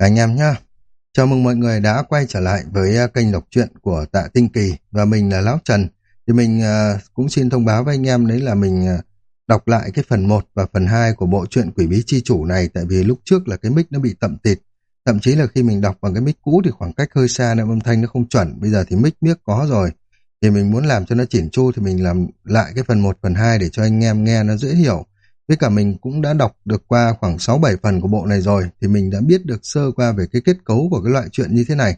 Anh em nhá. Chào mừng mọi người đã quay trở lại với à, kênh đọc truyện của Tạ Tinh Kỳ và mình là Lão Trần. Thì mình à, cũng xin thông báo với anh em đấy là mình à, đọc lại cái phần 1 và phần 2 của bộ truyện Quỷ Bí Chi Chủ này tại vì lúc trước là cái mic nó bị tậm tịt. Thậm chí là khi mình đọc bằng cái mic cũ thì khoảng cách hơi xa nên âm thanh nó không chuẩn. Bây giờ thì mic miếc có rồi. Thì mình muốn làm cho nó chỉnh chu thì mình làm lại cái phần 1 phần 2 để cho anh em nghe nó dễ hiểu. Với cả mình cũng đã đọc được qua khoảng 6-7 phần của bộ này rồi, thì mình đã biết được sơ qua về cái kết cấu của cái loại chuyện như thế này.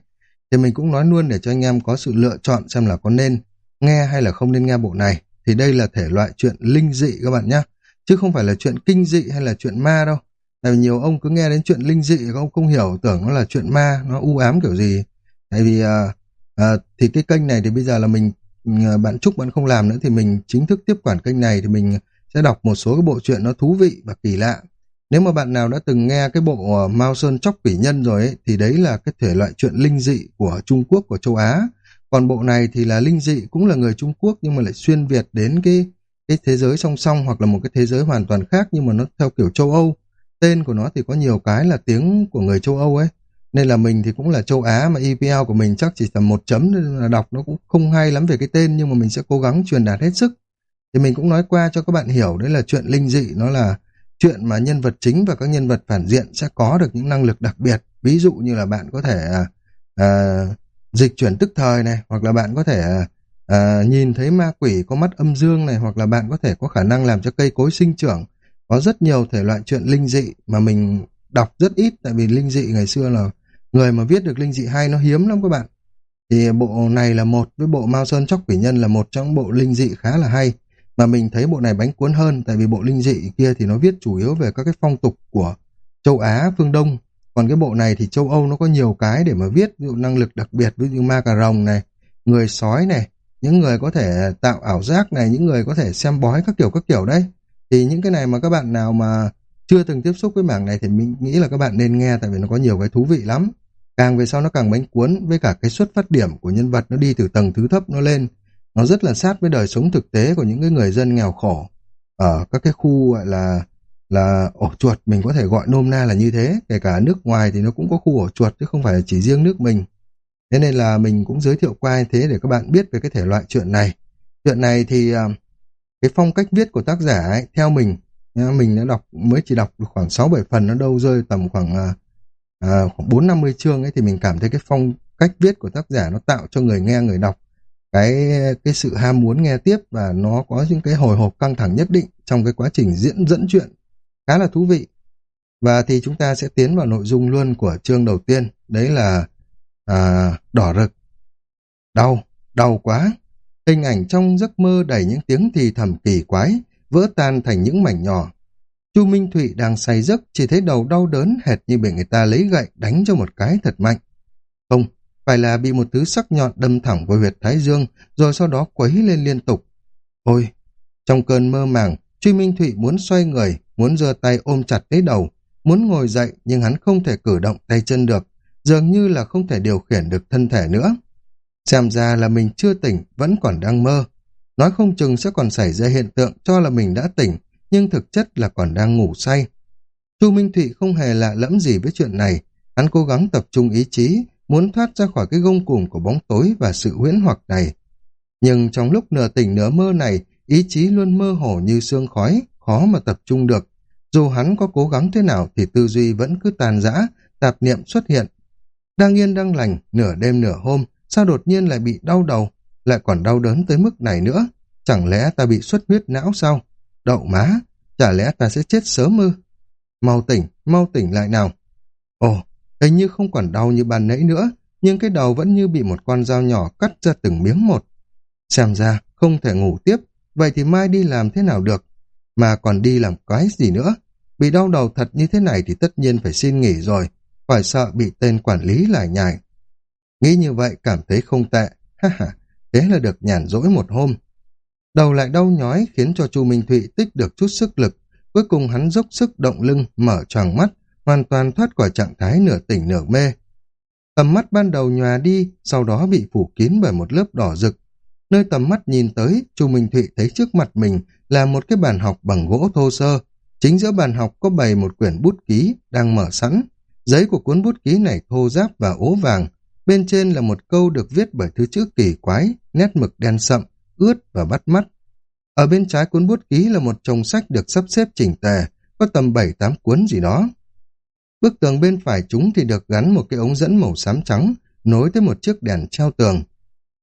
Thì mình cũng nói luôn để cho anh em có sự lựa chọn xem là có nên nghe hay là không nên nghe bộ này. Thì đây là thể loại chuyện linh dị các bạn nhé. Chứ không phải là chuyện kinh dị hay là chuyện ma đâu. Tại vì nhiều ông cứ nghe đến chuyện linh dị các ông không hiểu tưởng nó là chuyện ma, nó u ám kiểu gì. Tại vì à, à, thì cái kênh này thì bây giờ là mình ừ, bạn Trúc bạn không làm nữa thì mình chính thức tiếp quản kênh này thì mình sẽ đọc một số cái bộ truyện nó thú vị và kỳ lạ. Nếu mà bạn nào đã từng nghe cái bộ ờ, Mao Sơn Chóc Quỷ Nhân rồi ấy, thì đấy là cái thể loại truyện linh dị của Trung Quốc, của châu Á. Còn bộ này thì là linh dị, cũng là người Trung Quốc nhưng mà lại xuyên Việt đến cái cái thế giới song song hoặc là một cái thế giới hoàn toàn khác nhưng mà nó theo kiểu châu Âu. Tên của nó thì có nhiều cái là tiếng của người châu Âu ấy. Nên là mình thì cũng là châu Á mà EPL của mình chắc chỉ tầm một chấm nên là đọc nó cũng không hay lắm về cái tên nhưng mà mình sẽ cố gắng truyền đạt hết sức thì mình cũng nói qua cho các bạn hiểu đấy là chuyện linh dị nó là chuyện mà nhân vật chính và các nhân vật phản diện sẽ có được những năng lực đặc biệt. Ví dụ như là bạn có thể à, à, dịch chuyển tức thời này hoặc là bạn có thể à, à, nhìn thấy ma quỷ có mắt âm dương này hoặc là bạn có thể có khả năng làm cho cây cối sinh trưởng. Có rất nhiều thể loại chuyện linh dị mà mình đọc rất ít tại vì linh dị ngày xưa là người mà viết được linh dị hay nó hiếm lắm các bạn. Thì bộ này là một với bộ Mao Sơn Chóc Quỷ Nhân là một trong bộ linh dị khá là hay mà mình thấy bộ này bánh cuốn hơn tại vì bộ linh dị kia thì nó viết chủ yếu về các cái phong tục của châu Á, phương Đông. Còn cái bộ này thì châu Âu nó có nhiều cái để mà viết, ví dụ năng lực đặc biệt, ví dụ ma cà rồng này, người sói này, những người có thể tạo ảo giác này, những người có thể xem bói các kiểu các kiểu đấy. Thì những cái này mà các bạn nào mà chưa từng tiếp xúc với mảng này thì mình nghĩ là các bạn nên nghe tại vì nó có nhiều cái thú vị lắm. Càng về sau nó càng bánh cuốn với cả cái xuất phát điểm của nhân vật nó đi từ tầng thứ thấp nó lên nó rất là sát với đời sống thực tế của những cái người dân nghèo khổ ở các cái khu gọi là là ổ chuột mình có thể gọi nôm na là như thế. Kể cả nước ngoài thì nó cũng có khu ổ chuột chứ không phải chỉ riêng nước mình. Thế nên là mình cũng giới thiệu qua như thế để các bạn biết về cái thể loại chuyện này. Chuyện này thì à, cái phong cách viết của tác giả ấy, theo mình mình đã đọc mới chỉ đọc được khoảng sáu bảy phần nó đâu rơi tầm khoảng à, à, khoảng bốn năm mươi chương ấy thì mình cảm thấy cái phong cách viết của tác giả nó tạo cho người nghe người đọc cái cái sự ham muốn nghe tiếp và nó có những cái hồi hộp căng thẳng nhất định trong cái quá trình diễn dẫn chuyện khá là thú vị. Và thì chúng ta sẽ tiến vào nội dung luôn của chương đầu tiên đấy là à, đỏ rực đau đau quá. Hình ảnh trong giấc mơ đầy những tiếng thì thầm kỳ quái vỡ tan thành những mảnh nhỏ. Chu minh thụy đang say giấc chỉ thấy đầu đau đớn hệt như bị người ta lấy gậy đánh cho một cái thật mạnh. Không phải là bị một thứ sắc nhọn đâm thẳng vào huyệt thái dương, rồi sau đó quấy lên liên tục. Ôi! Trong cơn mơ màng, Truy Minh Thụy muốn xoay người, muốn giơ tay ôm chặt lấy đầu, muốn ngồi dậy nhưng hắn không thể cử động tay chân được, dường như là không thể điều khiển được thân thể nữa. Xem ra là mình chưa tỉnh, vẫn còn đang mơ. Nói không chừng sẽ còn xảy ra hiện tượng cho là mình đã tỉnh, nhưng thực chất là còn đang ngủ say. Chu Minh Thụy không hề lạ lẫm gì với chuyện này, hắn cố gắng tập trung ý chí, muốn thoát ra khỏi cái gông cùm của bóng tối và sự huyễn hoặc này. Nhưng trong lúc nửa tỉnh nửa mơ này, ý chí luôn mơ hồ như sương khói, khó mà tập trung được. Dù hắn có cố gắng thế nào thì tư duy vẫn cứ tàn rã, tạp niệm xuất hiện. Đang yên đang lành, nửa đêm nửa hôm, sao đột nhiên lại bị đau đầu, lại còn đau đớn tới mức này nữa? Chẳng lẽ ta bị xuất huyết não sao? Đậu má, chả lẽ ta sẽ chết sớm ư? Mau tỉnh, mau tỉnh lại nào. Ồ, Hình như không còn đau như ban nãy nữa, nhưng cái đầu vẫn như bị một con dao nhỏ cắt ra từng miếng một. Xem ra, không thể ngủ tiếp, vậy thì mai đi làm thế nào được? Mà còn đi làm cái gì nữa? Bị đau đầu thật như thế này thì tất nhiên phải xin nghỉ rồi, phải sợ bị tên quản lý lại nhài. Nghĩ như vậy cảm thấy không tệ, ha ha, thế là được nhàn rỗi một hôm. Đầu lại đau nhói khiến cho Chu Minh Thụy tích được chút sức lực, cuối cùng hắn dốc sức động lưng, mở tròn mắt, hoàn toàn thoát khỏi trạng thái nửa tỉnh nửa mê. Tầm mắt ban đầu nhòa đi, sau đó bị phủ kín bởi một lớp đỏ rực. Nơi tầm mắt nhìn tới, Chu Minh Thụy thấy trước mặt mình là một cái bàn học bằng gỗ thô sơ. Chính giữa bàn học có bày một quyển bút ký đang mở sẵn. Giấy của cuốn bút ký này thô ráp và ố vàng, bên trên là một câu được viết bởi thứ chữ kỳ quái, nét mực đen sậm, ướt và bắt mắt. Ở bên trái cuốn bút ký là một chồng sách được sắp xếp chỉnh tề, có tầm 7-8 cuốn gì đó. Bức tường bên phải chúng thì được gắn một cái ống dẫn màu xám trắng, nối tới một chiếc đèn treo tường.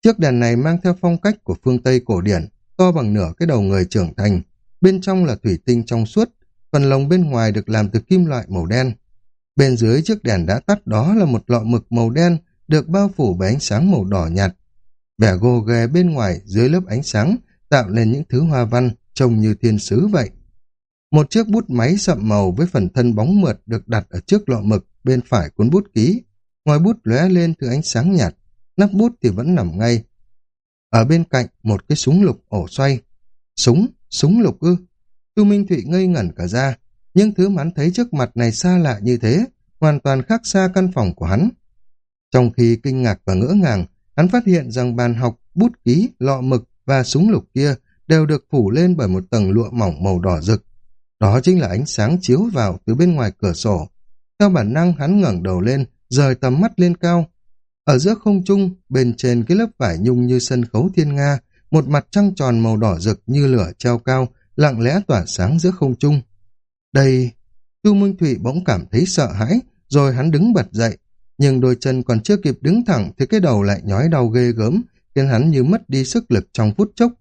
Chiếc đèn này mang theo phong cách của phương Tây cổ điển, to bằng nửa cái đầu người trưởng thành. Bên trong là thủy tinh trong suốt, phần lồng bên ngoài được làm từ kim loại màu đen. Bên dưới chiếc đèn đã tắt đó là một lọ mực màu đen được bao phủ bởi ánh sáng màu đỏ nhạt. Vẻ gồ ghề bên ngoài dưới lớp ánh sáng tạo nên những thứ hoa văn trông như thiên sứ vậy. Một chiếc bút máy sậm màu với phần thân bóng mượt được đặt ở trước lọ mực bên phải cuốn bút ký. Ngoài bút lóe lên thứ ánh sáng nhạt, nắp bút thì vẫn nằm ngay. Ở bên cạnh một cái súng lục ổ xoay. Súng, súng lục ư. Tu Minh Thụy ngây ngẩn cả ra, nhưng thứ mà hắn thấy trước mặt này xa lạ như thế, hoàn toàn khác xa căn phòng của hắn. Trong khi kinh ngạc và ngỡ ngàng, hắn phát hiện rằng bàn học, bút ký, lọ mực và súng lục kia đều được phủ lên bởi một tầng lụa mỏng màu đỏ rực. Đó chính là ánh sáng chiếu vào từ bên ngoài cửa sổ. Theo bản năng hắn ngẩng đầu lên, rời tầm mắt lên cao. Ở giữa không trung, bên trên cái lớp vải nhung như sân khấu thiên nga, một mặt trăng tròn màu đỏ rực như lửa treo cao, lặng lẽ tỏa sáng giữa không trung. Đây, Chu Minh Thụy bỗng cảm thấy sợ hãi, rồi hắn đứng bật dậy. Nhưng đôi chân còn chưa kịp đứng thẳng thì cái đầu lại nhói đau ghê gớm, khiến hắn như mất đi sức lực trong phút chốc.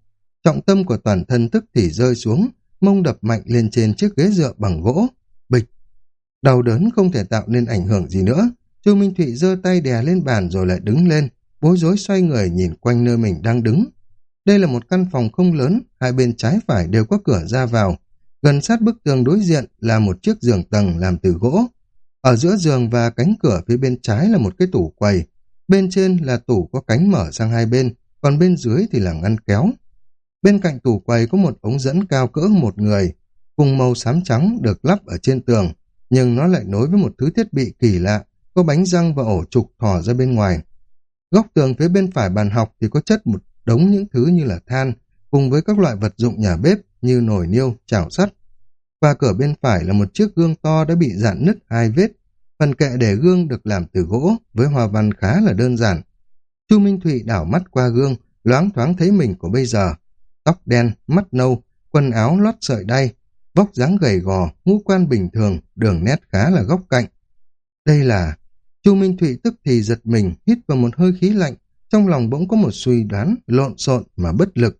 Trọng tâm của toàn thân tức thì rơi xuống, mông đập mạnh lên trên chiếc ghế dựa bằng gỗ. Bịch! Đau đớn không thể tạo nên ảnh hưởng gì nữa. Chu Minh Thụy giơ tay đè lên bàn rồi lại đứng lên, bối rối xoay người nhìn quanh nơi mình đang đứng. Đây là một căn phòng không lớn, hai bên trái phải đều có cửa ra vào. Gần sát bức tường đối diện là một chiếc giường tầng làm từ gỗ. Ở giữa giường và cánh cửa phía bên trái là một cái tủ quầy. Bên trên là tủ có cánh mở sang hai bên, còn bên dưới thì là ngăn kéo. Bên cạnh tủ quầy có một ống dẫn cao cỡ một người, cùng màu xám trắng được lắp ở trên tường, nhưng nó lại nối với một thứ thiết bị kỳ lạ, có bánh răng và ổ trục thò ra bên ngoài. Góc tường phía bên phải bàn học thì có chất một đống những thứ như là than, cùng với các loại vật dụng nhà bếp như nồi niêu, chảo sắt. Qua cửa bên phải là một chiếc gương to đã bị dạn nứt hai vết. Phần kệ để gương được làm từ gỗ với hoa văn khá là đơn giản. Chu Minh Thụy đảo mắt qua gương, loáng thoáng thấy mình của bây giờ. Tóc đen, mắt nâu, quần áo lót sợi đay, vóc dáng gầy gò, ngũ quan bình thường, đường nét khá là góc cạnh. Đây là... Chu Minh Thụy tức thì giật mình, hít vào một hơi khí lạnh, trong lòng bỗng có một suy đoán lộn xộn mà bất lực.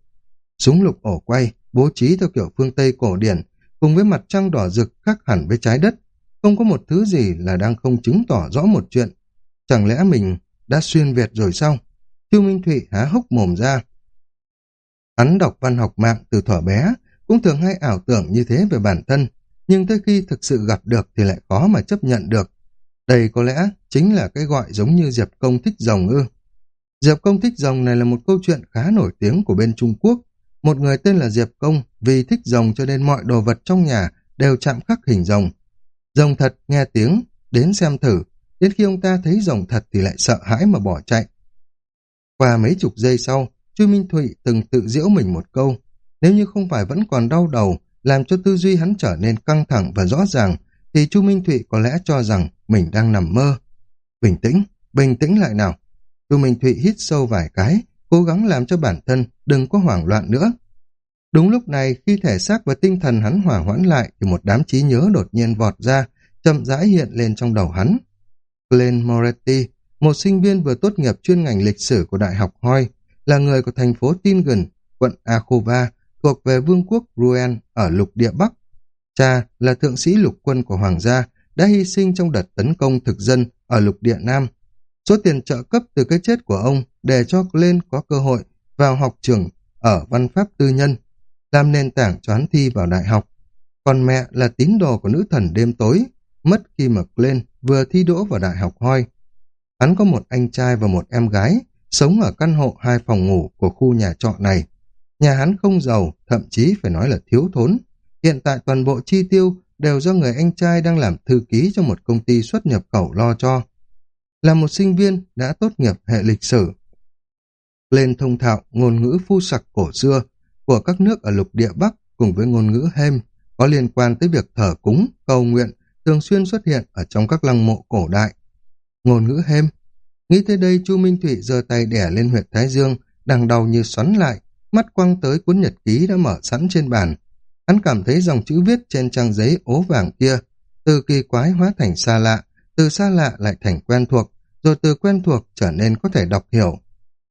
Súng lục ổ quay, bố trí theo kiểu phương Tây cổ điển, cùng với mặt trăng đỏ rực khác hẳn với trái đất, không có một thứ gì là đang không chứng tỏ rõ một chuyện. Chẳng lẽ mình đã xuyên Việt rồi sao? Tiêu Minh Thụy há hốc mồm ra. Hắn đọc văn học mạng từ thuở bé, cũng thường hay ảo tưởng như thế về bản thân, nhưng tới khi thực sự gặp được thì lại khó mà chấp nhận được. Đây có lẽ chính là cái gọi giống như Diệp Công thích rồng ư. Diệp Công thích rồng này là một câu chuyện khá nổi tiếng của bên Trung Quốc. Một người tên là Diệp Công vì thích rồng cho nên mọi đồ vật trong nhà đều chạm khắc hình rồng. Rồng thật nghe tiếng, đến xem thử, đến khi ông ta thấy rồng thật thì lại sợ hãi mà bỏ chạy. Qua mấy chục giây sau, Chu Minh Thụy từng tự giễu mình một câu, nếu như không phải vẫn còn đau đầu, làm cho tư duy hắn trở nên căng thẳng và rõ ràng, thì Chu Minh Thụy có lẽ cho rằng mình đang nằm mơ. Bình tĩnh, bình tĩnh lại nào. Chu Minh Thụy hít sâu vài cái, cố gắng làm cho bản thân đừng có hoảng loạn nữa. Đúng lúc này, khi thể xác và tinh thần hắn hỏa hoãn lại, thì một đám trí nhớ đột nhiên vọt ra, chậm rãi hiện lên trong đầu hắn. Glenn Moretti, một sinh viên vừa tốt nghiệp chuyên ngành lịch sử của Đại học Hoi, là người của thành phố Tingen, quận Akova, thuộc về vương quốc Ruen ở lục địa Bắc. Cha là thượng sĩ lục quân của Hoàng gia, đã hy sinh trong đợt tấn công thực dân ở lục địa Nam. Số tiền trợ cấp từ cái chết của ông để cho lên có cơ hội vào học trường ở văn pháp tư nhân, làm nền tảng choán thi vào đại học. Còn mẹ là tín đồ của nữ thần đêm tối, mất khi mà Glenn vừa thi đỗ vào đại học Hoi. Hắn có một anh trai và một em gái, sống ở căn hộ hai phòng ngủ của khu nhà trọ này. Nhà hắn không giàu, thậm chí phải nói là thiếu thốn. Hiện tại toàn bộ chi tiêu đều do người anh trai đang làm thư ký cho một công ty xuất nhập khẩu lo cho. Là một sinh viên đã tốt nghiệp hệ lịch sử. Lên thông thạo ngôn ngữ phu sặc cổ xưa của các nước ở lục địa Bắc cùng với ngôn ngữ Hem có liên quan tới việc thờ cúng, cầu nguyện thường xuyên xuất hiện ở trong các lăng mộ cổ đại. Ngôn ngữ hêm. Nghĩ tới đây Chu Minh Thụy giơ tay đẻ lên huyệt Thái Dương, đằng đầu như xoắn lại, mắt quăng tới cuốn nhật ký đã mở sẵn trên bàn. Hắn cảm thấy dòng chữ viết trên trang giấy ố vàng kia, từ kỳ quái hóa thành xa lạ, từ xa lạ lại thành quen thuộc, rồi từ quen thuộc trở nên có thể đọc hiểu.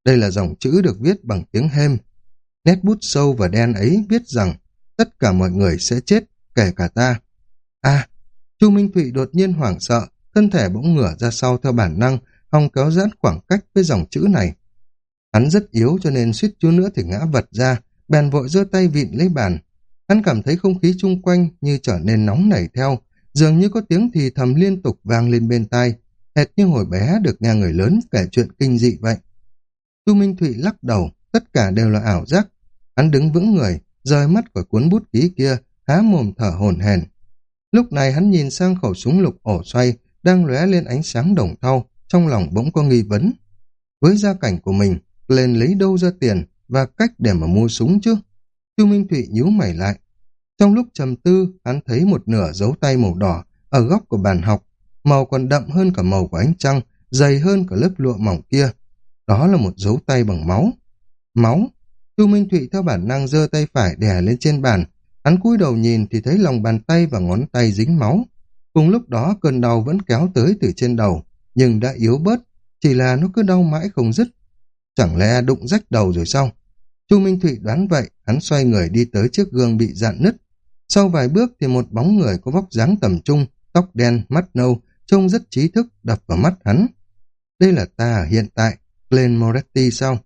Đây là dòng chữ được viết bằng tiếng hêm. Nét bút sâu và đen ấy viết rằng tất cả mọi người sẽ chết, kể cả ta. À, Chu Minh Thụy đột nhiên hoảng sợ, thân thể bỗng ngửa ra sau theo bản năng, hòng kéo giãn khoảng cách với dòng chữ này. Hắn rất yếu cho nên suýt chút nữa thì ngã vật ra, bèn vội giơ tay vịn lấy bàn. Hắn cảm thấy không khí chung quanh như trở nên nóng nảy theo, dường như có tiếng thì thầm liên tục vang lên bên tai, hệt như hồi bé được nghe người lớn kể chuyện kinh dị vậy. tu Minh Thụy lắc đầu, tất cả đều là ảo giác. Hắn đứng vững người, rời mắt khỏi cuốn bút ký kia, há mồm thở hổn hển. Lúc này hắn nhìn sang khẩu súng lục ổ xoay, đang lóe lên ánh sáng đồng thau, trong lòng bỗng có nghi vấn. Với gia cảnh của mình, lên lấy đâu ra tiền và cách để mà mua súng chứ? Chu Minh Thụy nhíu mày lại. Trong lúc trầm tư, hắn thấy một nửa dấu tay màu đỏ ở góc của bàn học, màu còn đậm hơn cả màu của ánh trăng, dày hơn cả lớp lụa mỏng kia. Đó là một dấu tay bằng máu. Máu? Chu Minh Thụy theo bản năng giơ tay phải đè lên trên bàn. Hắn cúi đầu nhìn thì thấy lòng bàn tay và ngón tay dính máu. Cùng lúc đó cơn đau vẫn kéo tới từ trên đầu, nhưng đã yếu bớt, chỉ là nó cứ đau mãi không dứt. Chẳng lẽ đụng rách đầu rồi sao? Chu Minh Thụy đoán vậy, hắn xoay người đi tới chiếc gương bị dạn nứt. Sau vài bước thì một bóng người có vóc dáng tầm trung, tóc đen, mắt nâu, trông rất trí thức đập vào mắt hắn. Đây là ta hiện tại, Glenn Moretti sao?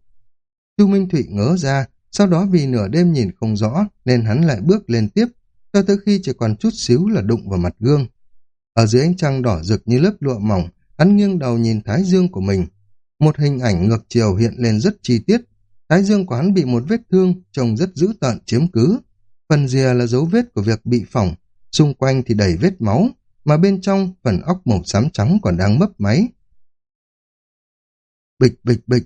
Chu Minh Thụy ngớ ra, sau đó vì nửa đêm nhìn không rõ nên hắn lại bước lên tiếp, cho tới khi chỉ còn chút xíu là đụng vào mặt gương. Ở dưới ánh trăng đỏ rực như lớp lụa mỏng, hắn nghiêng đầu nhìn thái dương của mình. Một hình ảnh ngược chiều hiện lên rất chi tiết. Thái dương của hắn bị một vết thương, trông rất dữ tợn chiếm cứ. Phần rìa là dấu vết của việc bị phỏng, xung quanh thì đầy vết máu, mà bên trong phần óc màu xám trắng còn đang mấp máy. Bịch bịch bịch,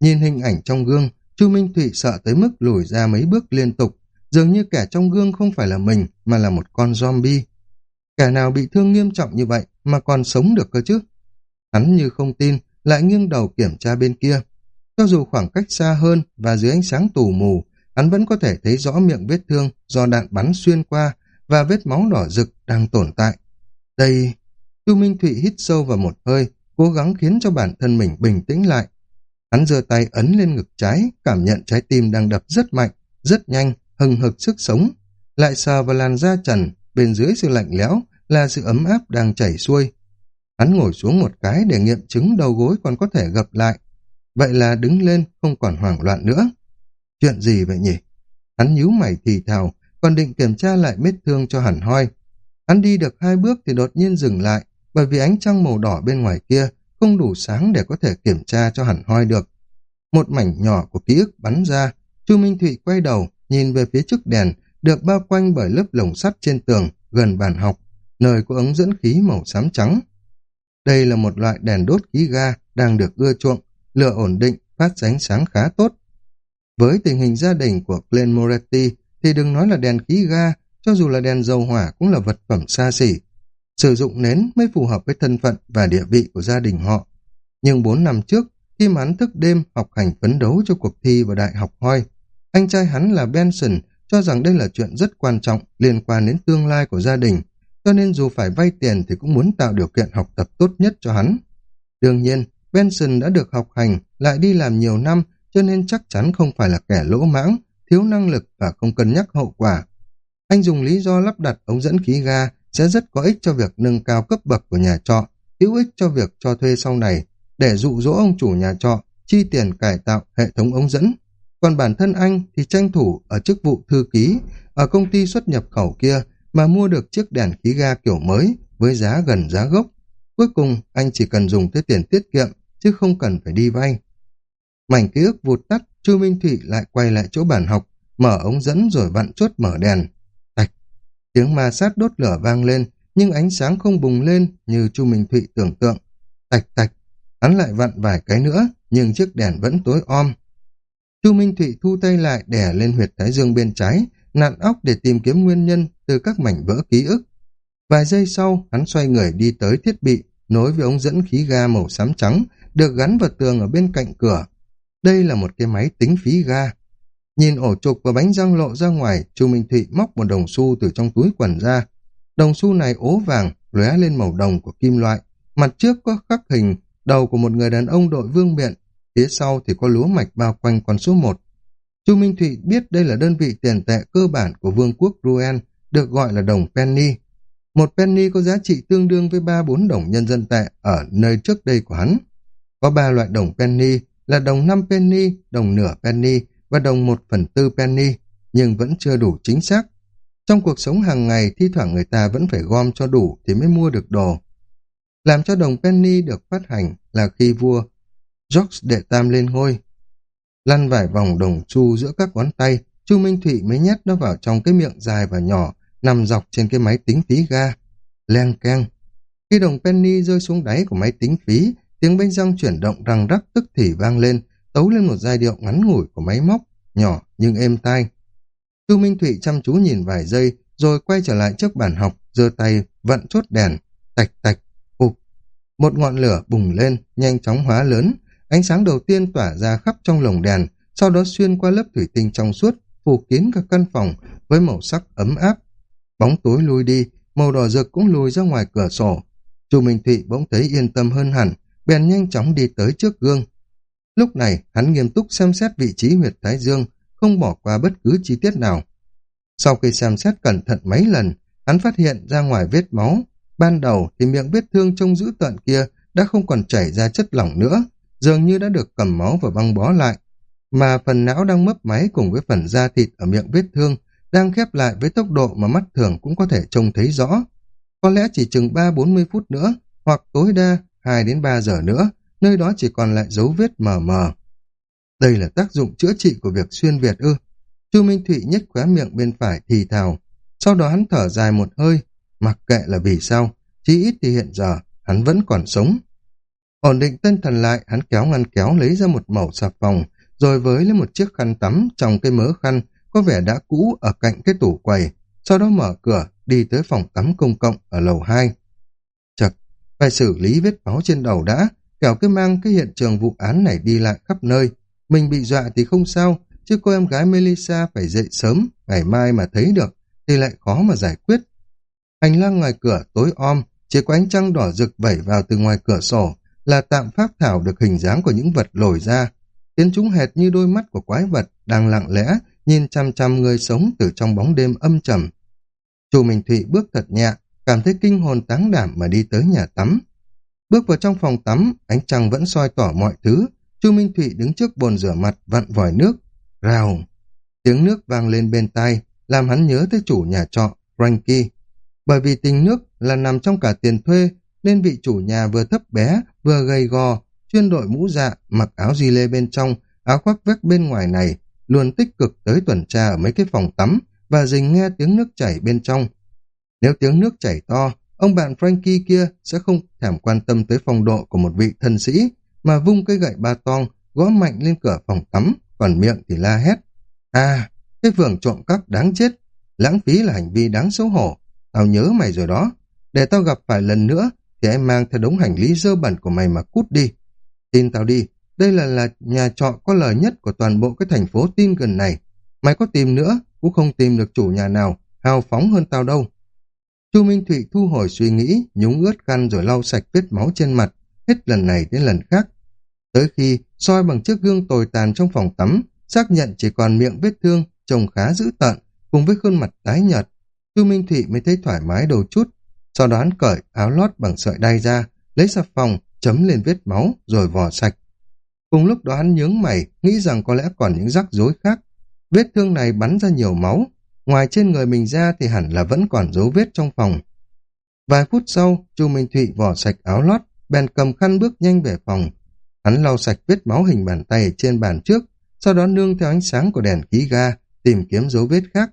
nhìn hình ảnh trong gương, Chu Minh Thụy sợ tới mức lùi ra mấy bước liên tục, dường như kẻ trong gương không phải là mình mà là một con zombie. Kẻ nào bị thương nghiêm trọng như vậy mà còn sống được cơ chứ? Hắn như không tin, lại nghiêng đầu kiểm tra bên kia. Cho dù khoảng cách xa hơn và dưới ánh sáng tù mù, hắn vẫn có thể thấy rõ miệng vết thương do đạn bắn xuyên qua và vết máu đỏ rực đang tồn tại. Đây... Chu Minh Thụy hít sâu vào một hơi, cố gắng khiến cho bản thân mình bình tĩnh lại. Hắn giơ tay ấn lên ngực trái, cảm nhận trái tim đang đập rất mạnh, rất nhanh, hừng hực sức sống. Lại sờ vào làn da trần, bên dưới sự lạnh lẽo là sự ấm áp đang chảy xuôi. Hắn ngồi xuống một cái để nghiệm chứng đầu gối còn có thể gập lại. Vậy là đứng lên, không còn hoảng loạn nữa. Chuyện gì vậy nhỉ? Hắn nhíu mày thì thào, còn định kiểm tra lại vết thương cho hẳn hoi. Hắn đi được hai bước thì đột nhiên dừng lại, bởi vì ánh trăng màu đỏ bên ngoài kia không đủ sáng để có thể kiểm tra cho hẳn hoi được. Một mảnh nhỏ của ký ức bắn ra, Chu Minh Thụy quay đầu, nhìn về phía trước đèn, được bao quanh bởi lớp lồng sắt trên tường, gần bàn học, nơi có ống dẫn khí màu xám trắng. Đây là một loại đèn đốt khí ga đang được ưa chuộng, lửa ổn định, phát ánh sáng khá tốt. Với tình hình gia đình của Glenn Moretti thì đừng nói là đèn khí ga, cho dù là đèn dầu hỏa cũng là vật phẩm xa xỉ. Sử dụng nến mới phù hợp với thân phận và địa vị của gia đình họ. Nhưng bốn năm trước, khi mà hắn thức đêm học hành phấn đấu cho cuộc thi vào đại học Hoi, anh trai hắn là Benson cho rằng đây là chuyện rất quan trọng liên quan đến tương lai của gia đình, cho nên dù phải vay tiền thì cũng muốn tạo điều kiện học tập tốt nhất cho hắn. Đương nhiên, Benson đã được học hành, lại đi làm nhiều năm, cho nên chắc chắn không phải là kẻ lỗ mãng, thiếu năng lực và không cân nhắc hậu quả. Anh dùng lý do lắp đặt ống dẫn khí ga sẽ rất có ích cho việc nâng cao cấp bậc của nhà trọ, hữu ích cho việc cho thuê sau này, để dụ dỗ ông chủ nhà trọ chi tiền cải tạo hệ thống ống dẫn. Còn bản thân anh thì tranh thủ ở chức vụ thư ký ở công ty xuất nhập khẩu kia mà mua được chiếc đèn khí ga kiểu mới với giá gần giá gốc. Cuối cùng anh chỉ cần dùng tới tiền tiết kiệm chứ không cần phải đi vay. Mảnh ký ức vụt tắt, Chu Minh Thụy lại quay lại chỗ bàn học, mở ống dẫn rồi vặn chốt mở đèn. Tạch, tiếng ma sát đốt lửa vang lên, nhưng ánh sáng không bùng lên như Chu Minh Thụy tưởng tượng. Tạch tạch, hắn lại vặn vài cái nữa, nhưng chiếc đèn vẫn tối om. Chu Minh Thụy thu tay lại đè lên huyệt thái dương bên trái, nặn óc để tìm kiếm nguyên nhân từ các mảnh vỡ ký ức. Vài giây sau, hắn xoay người đi tới thiết bị, nối với ống dẫn khí ga màu xám trắng, được gắn vào tường ở bên cạnh cửa. Đây là một cái máy tính phí ga. Nhìn ổ trục và bánh răng lộ ra ngoài, Chu Minh Thụy móc một đồng xu từ trong túi quần ra. Đồng xu này ố vàng, lóe lên màu đồng của kim loại. Mặt trước có khắc hình đầu của một người đàn ông đội vương miện, phía sau thì có lúa mạch bao quanh con số một. Chu Minh Thụy biết đây là đơn vị tiền tệ cơ bản của vương quốc Ruen, được gọi là đồng penny. Một penny có giá trị tương đương với ba bốn đồng nhân dân tệ ở nơi trước đây của hắn. Có ba loại đồng penny là đồng 5 penny, đồng nửa penny và đồng 1 phần tư penny, nhưng vẫn chưa đủ chính xác. Trong cuộc sống hàng ngày, thi thoảng người ta vẫn phải gom cho đủ thì mới mua được đồ. Làm cho đồng penny được phát hành là khi vua George đệ tam lên ngôi. Lăn vài vòng đồng chu giữa các ngón tay, Chu Minh Thụy mới nhét nó vào trong cái miệng dài và nhỏ, nằm dọc trên cái máy tính phí ga. Len keng. Khi đồng penny rơi xuống đáy của máy tính phí, tiếng bánh răng chuyển động răng rắc tức thì vang lên, tấu lên một giai điệu ngắn ngủi của máy móc, nhỏ nhưng êm tai. Chu Minh Thụy chăm chú nhìn vài giây, rồi quay trở lại trước bàn học, giơ tay, vặn chốt đèn, tạch tạch, ụp. Một ngọn lửa bùng lên, nhanh chóng hóa lớn, ánh sáng đầu tiên tỏa ra khắp trong lồng đèn, sau đó xuyên qua lớp thủy tinh trong suốt, phủ kín cả căn phòng với màu sắc ấm áp. Bóng tối lui đi, màu đỏ rực cũng lùi ra ngoài cửa sổ. Chu Minh Thụy bỗng thấy yên tâm hơn hẳn, bèn nhanh chóng đi tới trước gương. Lúc này, hắn nghiêm túc xem xét vị trí huyệt thái dương, không bỏ qua bất cứ chi tiết nào. Sau khi xem xét cẩn thận mấy lần, hắn phát hiện ra ngoài vết máu. Ban đầu thì miệng vết thương trông dữ tợn kia đã không còn chảy ra chất lỏng nữa, dường như đã được cầm máu và băng bó lại. Mà phần não đang mấp máy cùng với phần da thịt ở miệng vết thương đang khép lại với tốc độ mà mắt thường cũng có thể trông thấy rõ. Có lẽ chỉ chừng 3-40 phút nữa, hoặc tối đa 2 đến 3 giờ nữa, nơi đó chỉ còn lại dấu vết mờ mờ. Đây là tác dụng chữa trị của việc xuyên Việt ư. Chu Minh Thụy nhếch khóe miệng bên phải thì thào. Sau đó hắn thở dài một hơi, mặc kệ là vì sao, chí ít thì hiện giờ hắn vẫn còn sống. Ổn định tinh thần lại, hắn kéo ngăn kéo lấy ra một mẩu xà phòng, rồi với lấy một chiếc khăn tắm trong cái mớ khăn có vẻ đã cũ ở cạnh cái tủ quầy, sau đó mở cửa đi tới phòng tắm công cộng ở lầu 2. Chật, phải xử lý vết máu trên đầu đã, kẻo cứ mang cái hiện trường vụ án này đi lại khắp nơi. Mình bị dọa thì không sao, chứ cô em gái Melissa phải dậy sớm, ngày mai mà thấy được, thì lại khó mà giải quyết. Hành lang ngoài cửa tối om, chỉ có ánh trăng đỏ rực vẩy vào từ ngoài cửa sổ, là tạm pháp thảo được hình dáng của những vật lồi ra, khiến chúng hệt như đôi mắt của quái vật đang lặng lẽ nhìn chăm chăm người sống từ trong bóng đêm âm trầm. Chu Minh Thụy bước thật nhẹ, cảm thấy kinh hồn táng đảm mà đi tới nhà tắm. Bước vào trong phòng tắm, ánh trăng vẫn soi tỏ mọi thứ. Chu Minh Thụy đứng trước bồn rửa mặt vặn vòi nước. Rào! Tiếng nước vang lên bên tai, làm hắn nhớ tới chủ nhà trọ, Frankie. Bởi vì tình nước là nằm trong cả tiền thuê, nên vị chủ nhà vừa thấp bé, vừa gầy gò, chuyên đội mũ dạ, mặc áo di lê bên trong, áo khoác vét bên ngoài này, luôn tích cực tới tuần tra ở mấy cái phòng tắm và dình nghe tiếng nước chảy bên trong. Nếu tiếng nước chảy to, ông bạn Frankie kia sẽ không thèm quan tâm tới phong độ của một vị thân sĩ, mà vung cây gậy ba tong, gõ mạnh lên cửa phòng tắm, còn miệng thì la hét. À, cái vườn trộm cắp đáng chết, lãng phí là hành vi đáng xấu hổ, tao nhớ mày rồi đó. Để tao gặp phải lần nữa, thì em mang theo đống hành lý dơ bẩn của mày mà cút đi. Tin tao đi, đây là là nhà trọ có lời nhất của toàn bộ cái thành phố tin gần này. Mày có tìm nữa, cũng không tìm được chủ nhà nào, hào phóng hơn tao đâu. Chu Minh Thụy thu hồi suy nghĩ, nhúng ướt khăn rồi lau sạch vết máu trên mặt, hết lần này đến lần khác. Tới khi soi bằng chiếc gương tồi tàn trong phòng tắm, xác nhận chỉ còn miệng vết thương, trông khá dữ tợn, cùng với khuôn mặt tái nhợt. Chu Minh Thụy mới thấy thoải mái đầu chút, sau đó hắn cởi áo lót bằng sợi đai ra, lấy xà phòng, chấm lên vết máu, rồi vò sạch. Cùng lúc đó hắn nhướng mày, nghĩ rằng có lẽ còn những rắc rối khác. Vết thương này bắn ra nhiều máu, ngoài trên người mình ra thì hẳn là vẫn còn dấu vết trong phòng. Vài phút sau, Chu Minh Thụy vò sạch áo lót, bèn cầm khăn bước nhanh về phòng. Hắn lau sạch vết máu hình bàn tay trên bàn trước, sau đó nương theo ánh sáng của đèn khí ga, tìm kiếm dấu vết khác.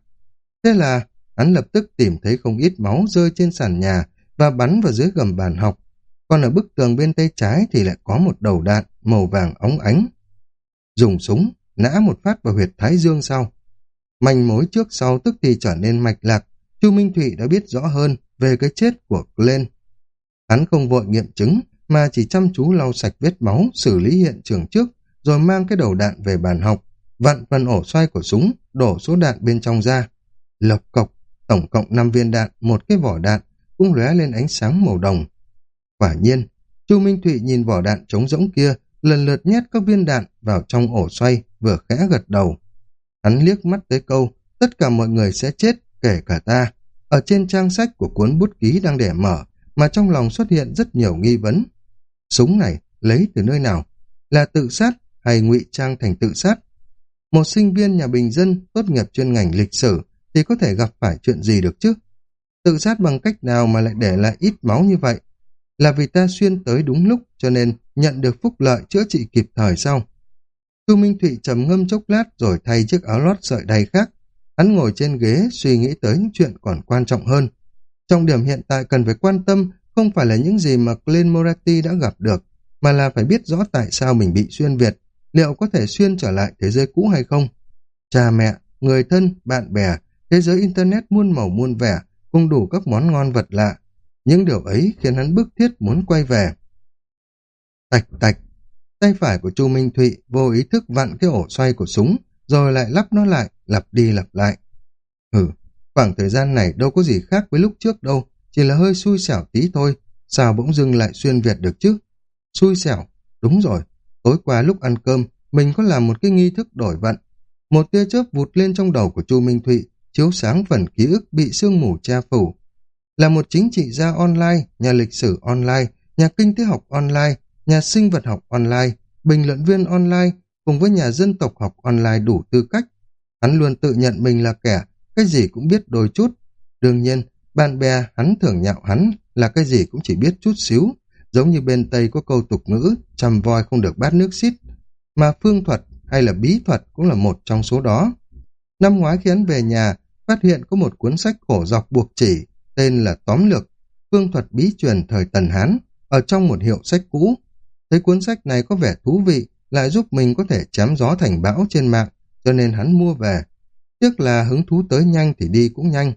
Thế là, hắn lập tức tìm thấy không ít máu rơi trên sàn nhà và bắn vào dưới gầm bàn học. Còn ở bức tường bên tay trái thì lại có một đầu đạn màu vàng óng ánh. Dùng súng, nã một phát vào huyệt thái dương sau. Manh mối trước sau tức thì trở nên mạch lạc, Chu Minh Thụy đã biết rõ hơn, về cái chết của Glenn. Hắn không vội nghiệm chứng, mà chỉ chăm chú lau sạch vết máu, xử lý hiện trường trước, rồi mang cái đầu đạn về bàn học, vặn phần ổ xoay của súng, đổ số đạn bên trong ra. Lộc cọc tổng cộng 5 viên đạn, một cái vỏ đạn, cũng lóe lên ánh sáng màu đồng. Quả nhiên, Chu Minh Thụy nhìn vỏ đạn trống rỗng kia, lần lượt nhét các viên đạn vào trong ổ xoay, vừa khẽ gật đầu. Hắn liếc mắt tới câu, tất cả mọi người sẽ chết, kể cả ta. Ở trên trang sách của cuốn bút ký đang để mở, mà trong lòng xuất hiện rất nhiều nghi vấn. Súng này lấy từ nơi nào? Là tự sát hay ngụy trang thành tự sát? Một sinh viên nhà bình dân tốt nghiệp chuyên ngành lịch sử thì có thể gặp phải chuyện gì được chứ? Tự sát bằng cách nào mà lại để lại ít máu như vậy? Là vì ta xuyên tới đúng lúc cho nên nhận được phúc lợi chữa trị kịp thời sau. Thu Minh Thụy trầm ngâm chốc lát rồi thay chiếc áo lót sợi đầy khác. Hắn ngồi trên ghế suy nghĩ tới những chuyện còn quan trọng hơn. Trong điểm hiện tại cần phải quan tâm không phải là những gì mà Glenn Moratti đã gặp được, mà là phải biết rõ tại sao mình bị xuyên Việt, liệu có thể xuyên trở lại thế giới cũ hay không. Cha mẹ, người thân, bạn bè, thế giới Internet muôn màu muôn vẻ, cùng đủ các món ngon vật lạ. Những điều ấy khiến hắn bức thiết muốn quay về. Tạch tạch, tay phải của Chu Minh Thụy vô ý thức vặn cái ổ xoay của súng, rồi lại lắp nó lại, lặp đi lặp lại. ừ khoảng thời gian này đâu có gì khác với lúc trước đâu, chỉ là hơi xui xẻo tí thôi, sao bỗng dưng lại xuyên Việt được chứ? Xui xẻo, đúng rồi, tối qua lúc ăn cơm, mình có làm một cái nghi thức đổi vận. Một tia chớp vụt lên trong đầu của Chu Minh Thụy, chiếu sáng phần ký ức bị sương mù che phủ. Là một chính trị gia online, nhà lịch sử online, nhà kinh tế học online, nhà sinh vật học online, bình luận viên online, cùng với nhà dân tộc học online đủ tư cách. Hắn luôn tự nhận mình là kẻ, cái gì cũng biết đôi chút. Đương nhiên, bạn bè hắn thường nhạo hắn là cái gì cũng chỉ biết chút xíu, giống như bên Tây có câu tục ngữ, chầm voi không được bát nước xít, mà phương thuật hay là bí thuật cũng là một trong số đó. Năm ngoái khi hắn về nhà, phát hiện có một cuốn sách khổ dọc buộc chỉ, tên là Tóm lược, phương thuật bí truyền thời Tần Hán, ở trong một hiệu sách cũ. Thấy cuốn sách này có vẻ thú vị, lại giúp mình có thể chém gió thành bão trên mạng, cho nên hắn mua về. Tiếc là hứng thú tới nhanh thì đi cũng nhanh.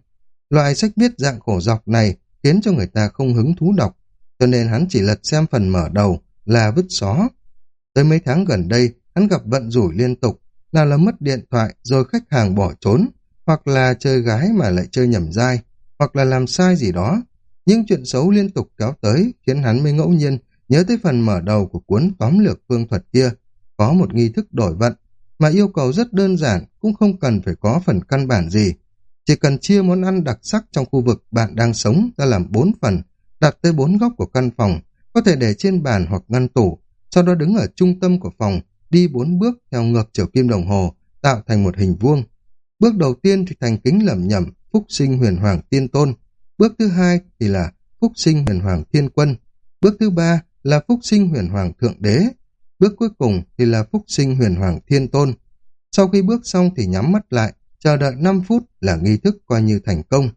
Loại sách viết dạng khổ dọc này khiến cho người ta không hứng thú đọc, cho nên hắn chỉ lật xem phần mở đầu là vứt xó. Tới mấy tháng gần đây, hắn gặp vận rủi liên tục, nào là mất điện thoại rồi khách hàng bỏ trốn, hoặc là chơi gái mà lại chơi nhầm dai, hoặc là làm sai gì đó. Những chuyện xấu liên tục kéo tới khiến hắn mới ngẫu nhiên nhớ tới phần mở đầu của cuốn tóm lược phương thuật kia, có một nghi thức đổi vận, mà yêu cầu rất đơn giản, cũng không cần phải có phần căn bản gì. Chỉ cần chia món ăn đặc sắc trong khu vực bạn đang sống ra làm bốn phần, đặt tới bốn góc của căn phòng, có thể để trên bàn hoặc ngăn tủ, sau đó đứng ở trung tâm của phòng, đi bốn bước theo ngược chiều kim đồng hồ, tạo thành một hình vuông. Bước đầu tiên thì thành kính lẩm nhẩm, phúc sinh huyền hoàng tiên tôn. Bước thứ hai thì là phúc sinh huyền hoàng thiên quân. Bước thứ ba là phúc sinh huyền hoàng thượng đế. Bước cuối cùng thì là phúc sinh huyền hoàng thiên tôn. Sau khi bước xong thì nhắm mắt lại, chờ đợi 5 phút là nghi thức coi như thành công.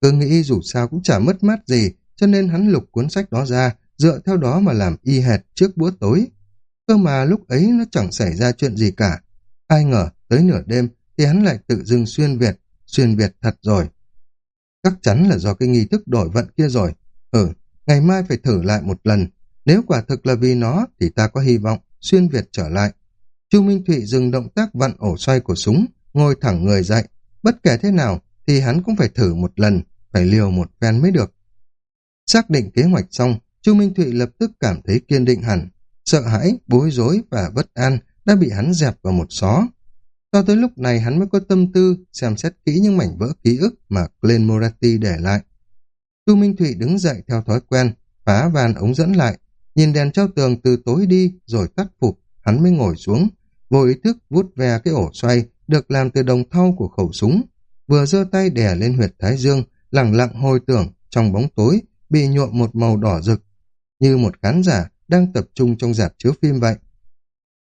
Cứ nghĩ dù sao cũng chả mất mát gì, cho nên hắn lục cuốn sách đó ra, dựa theo đó mà làm y hệt trước bữa tối. Cơ mà lúc ấy nó chẳng xảy ra chuyện gì cả. Ai ngờ, tới nửa đêm thì hắn lại tự dưng xuyên Việt, xuyên Việt thật rồi. Chắc chắn là do cái nghi thức đổi vận kia rồi. Ừ, ngày mai phải thử lại một lần. Nếu quả thực là vì nó thì ta có hy vọng xuyên Việt trở lại. Chu Minh Thụy dừng động tác vặn ổ xoay của súng, ngồi thẳng người dậy. Bất kể thế nào thì hắn cũng phải thử một lần, phải liều một phen mới được. Xác định kế hoạch xong, Chu Minh Thụy lập tức cảm thấy kiên định hẳn. Sợ hãi, bối rối và bất an đã bị hắn dẹp vào một xó. Cho tới lúc này hắn mới có tâm tư xem xét kỹ những mảnh vỡ ký ức mà Glenn Moratti để lại. Tu Minh Thụy đứng dậy theo thói quen, phá van ống dẫn lại, nhìn đèn treo tường từ tối đi rồi tắt phục, hắn mới ngồi xuống, vô ý thức vút ve cái ổ xoay được làm từ đồng thau của khẩu súng, vừa giơ tay đè lên huyệt thái dương, lặng lặng hồi tưởng trong bóng tối bị nhuộm một màu đỏ rực, như một khán giả đang tập trung trong dạp chiếu phim vậy.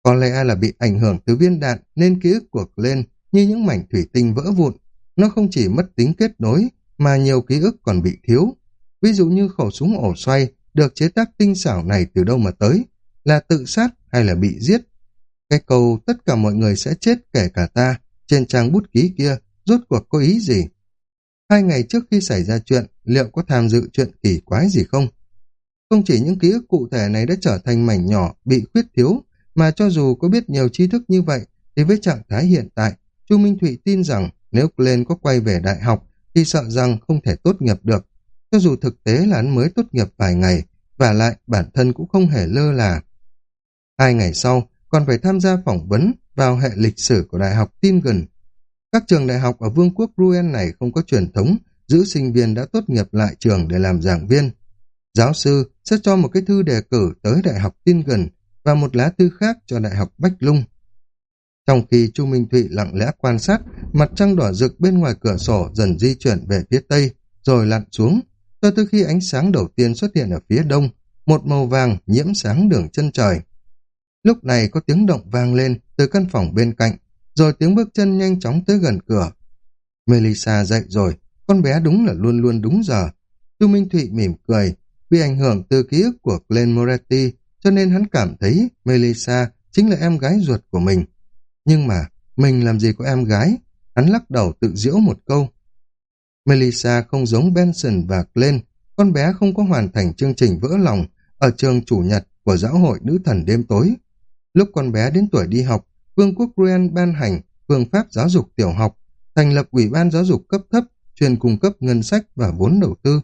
Có lẽ là bị ảnh hưởng từ viên đạn nên ký ức của lên như những mảnh thủy tinh vỡ vụn. Nó không chỉ mất tính kết nối mà nhiều ký ức còn bị thiếu. Ví dụ như khẩu súng ổ xoay được chế tác tinh xảo này từ đâu mà tới, là tự sát hay là bị giết. Cái câu tất cả mọi người sẽ chết kể cả ta trên trang bút ký kia rốt cuộc có ý gì? Hai ngày trước khi xảy ra chuyện, liệu có tham dự chuyện kỳ quái gì không? Không chỉ những ký ức cụ thể này đã trở thành mảnh nhỏ, bị khuyết thiếu, mà cho dù có biết nhiều tri thức như vậy, thì với trạng thái hiện tại, Chu Minh Thụy tin rằng nếu lên có quay về đại học, thì sợ rằng không thể tốt nghiệp được. Cho dù thực tế là hắn mới tốt nghiệp vài ngày, và lại bản thân cũng không hề lơ là. Hai ngày sau, còn phải tham gia phỏng vấn vào hệ lịch sử của Đại học Tingen. Các trường đại học ở Vương quốc Ruen này không có truyền thống giữ sinh viên đã tốt nghiệp lại trường để làm giảng viên. Giáo sư sẽ cho một cái thư đề cử tới Đại học Tingen và một lá thư khác cho Đại học Bách Lung. Trong khi Chu Minh Thụy lặng lẽ quan sát, mặt trăng đỏ rực bên ngoài cửa sổ dần di chuyển về phía tây, rồi lặn xuống, cho tới khi ánh sáng đầu tiên xuất hiện ở phía đông, một màu vàng nhiễm sáng đường chân trời. Lúc này có tiếng động vang lên từ căn phòng bên cạnh, rồi tiếng bước chân nhanh chóng tới gần cửa. Melissa dậy rồi, con bé đúng là luôn luôn đúng giờ. Chu Minh Thụy mỉm cười, bị ảnh hưởng từ ký ức của Glenn Moretti, cho nên hắn cảm thấy Melissa chính là em gái ruột của mình. Nhưng mà, mình làm gì có em gái? Hắn lắc đầu tự diễu một câu. Melissa không giống Benson và Glenn, con bé không có hoàn thành chương trình vỡ lòng ở trường chủ nhật của giáo hội nữ thần đêm tối. Lúc con bé đến tuổi đi học, Vương quốc Ruen ban hành phương pháp giáo dục tiểu học, thành lập ủy ban giáo dục cấp thấp, chuyên cung cấp ngân sách và vốn đầu tư.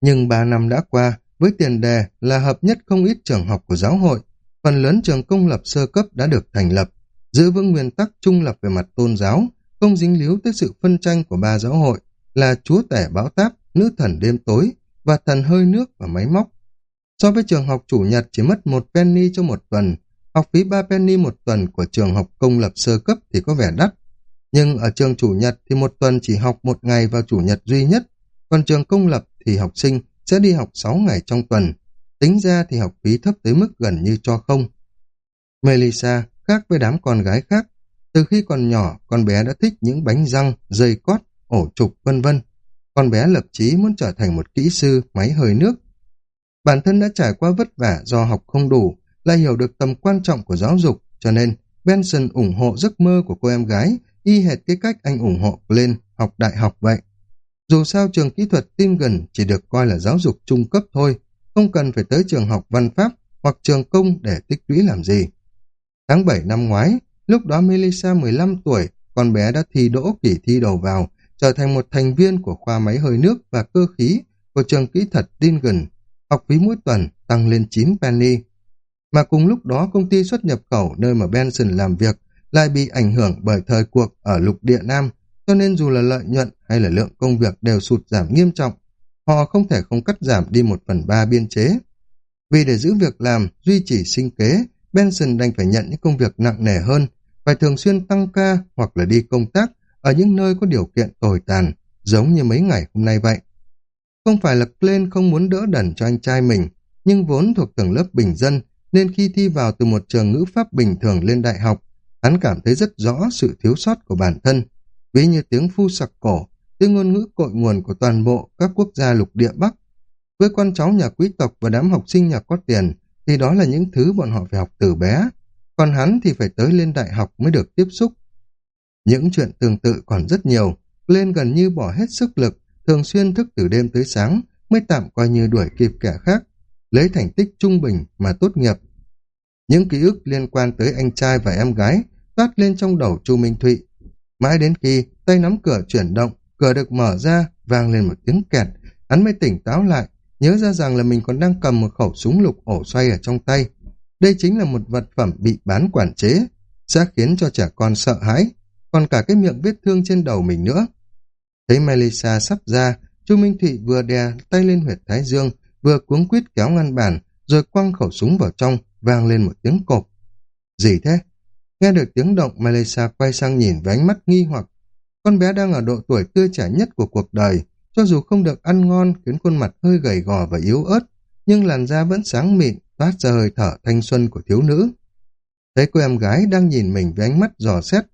Nhưng ba năm đã qua, với tiền đề là hợp nhất không ít trường học của giáo hội, phần lớn trường công lập sơ cấp đã được thành lập, giữ vững nguyên tắc trung lập về mặt tôn giáo, không dính líu tới sự phân tranh của ba giáo hội là chúa tể báo táp, nữ thần đêm tối và thần hơi nước và máy móc. So với trường học chủ nhật chỉ mất một penny cho một tuần, học phí ba penny một tuần của trường học công lập sơ cấp thì có vẻ đắt. Nhưng ở trường chủ nhật thì một tuần chỉ học một ngày vào chủ nhật duy nhất, còn trường công lập thì học sinh sẽ đi học 6 ngày trong tuần. Tính ra thì học phí thấp tới mức gần như cho không. Melissa khác với đám con gái khác. Từ khi còn nhỏ, con bé đã thích những bánh răng, dây cót, ổ trục, vân vân. Con bé lập chí muốn trở thành một kỹ sư máy hơi nước. Bản thân đã trải qua vất vả do học không đủ, lại hiểu được tầm quan trọng của giáo dục, cho nên Benson ủng hộ giấc mơ của cô em gái, y hệt cái cách anh ủng hộ lên học đại học vậy. Dù sao trường kỹ thuật Tim gần chỉ được coi là giáo dục trung cấp thôi, không cần phải tới trường học văn pháp hoặc trường công để tích lũy làm gì. Tháng 7 năm ngoái, lúc đó Melissa 15 tuổi, con bé đã thi đỗ kỳ thi đầu vào, trở thành một thành viên của khoa máy hơi nước và cơ khí của trường kỹ thuật Dingen. Học phí mỗi tuần tăng lên 9 penny. Mà cùng lúc đó công ty xuất nhập khẩu nơi mà Benson làm việc lại bị ảnh hưởng bởi thời cuộc ở lục địa Nam, cho nên dù là lợi nhuận hay là lượng công việc đều sụt giảm nghiêm trọng, họ không thể không cắt giảm đi một phần ba biên chế. Vì để giữ việc làm, duy trì sinh kế, Benson đành phải nhận những công việc nặng nề hơn, phải thường xuyên tăng ca hoặc là đi công tác ở những nơi có điều kiện tồi tàn, giống như mấy ngày hôm nay vậy. Không phải là Glenn không muốn đỡ đần cho anh trai mình, nhưng vốn thuộc tầng lớp bình dân, nên khi thi vào từ một trường ngữ pháp bình thường lên đại học, hắn cảm thấy rất rõ sự thiếu sót của bản thân. Ví như tiếng phu sặc cổ, tiếng ngôn ngữ cội nguồn của toàn bộ các quốc gia lục địa Bắc. Với con cháu nhà quý tộc và đám học sinh nhà có tiền, thì đó là những thứ bọn họ phải học từ bé. Còn hắn thì phải tới lên đại học mới được tiếp xúc. Những chuyện tương tự còn rất nhiều, lên gần như bỏ hết sức lực, thường xuyên thức từ đêm tới sáng, mới tạm coi như đuổi kịp kẻ khác, lấy thành tích trung bình mà tốt nghiệp. Những ký ức liên quan tới anh trai và em gái toát lên trong đầu Chu Minh Thụy. Mãi đến khi tay nắm cửa chuyển động, cửa được mở ra, vang lên một tiếng kẹt, hắn mới tỉnh táo lại, nhớ ra rằng là mình còn đang cầm một khẩu súng lục ổ xoay ở trong tay. Đây chính là một vật phẩm bị bán quản chế, sẽ khiến cho trẻ con sợ hãi, còn cả cái miệng vết thương trên đầu mình nữa. Thấy Melissa sắp ra, Chu Minh Thụy vừa đè tay lên huyệt thái dương, vừa cuống quýt kéo ngăn bàn, rồi quăng khẩu súng vào trong, vang lên một tiếng cộp. Gì thế? Nghe được tiếng động, Melissa quay sang nhìn với ánh mắt nghi hoặc. Con bé đang ở độ tuổi tươi trẻ nhất của cuộc đời, cho dù không được ăn ngon khiến khuôn mặt hơi gầy gò và yếu ớt, nhưng làn da vẫn sáng mịn, toát ra hơi thở thanh xuân của thiếu nữ. Thấy cô em gái đang nhìn mình với ánh mắt dò xét,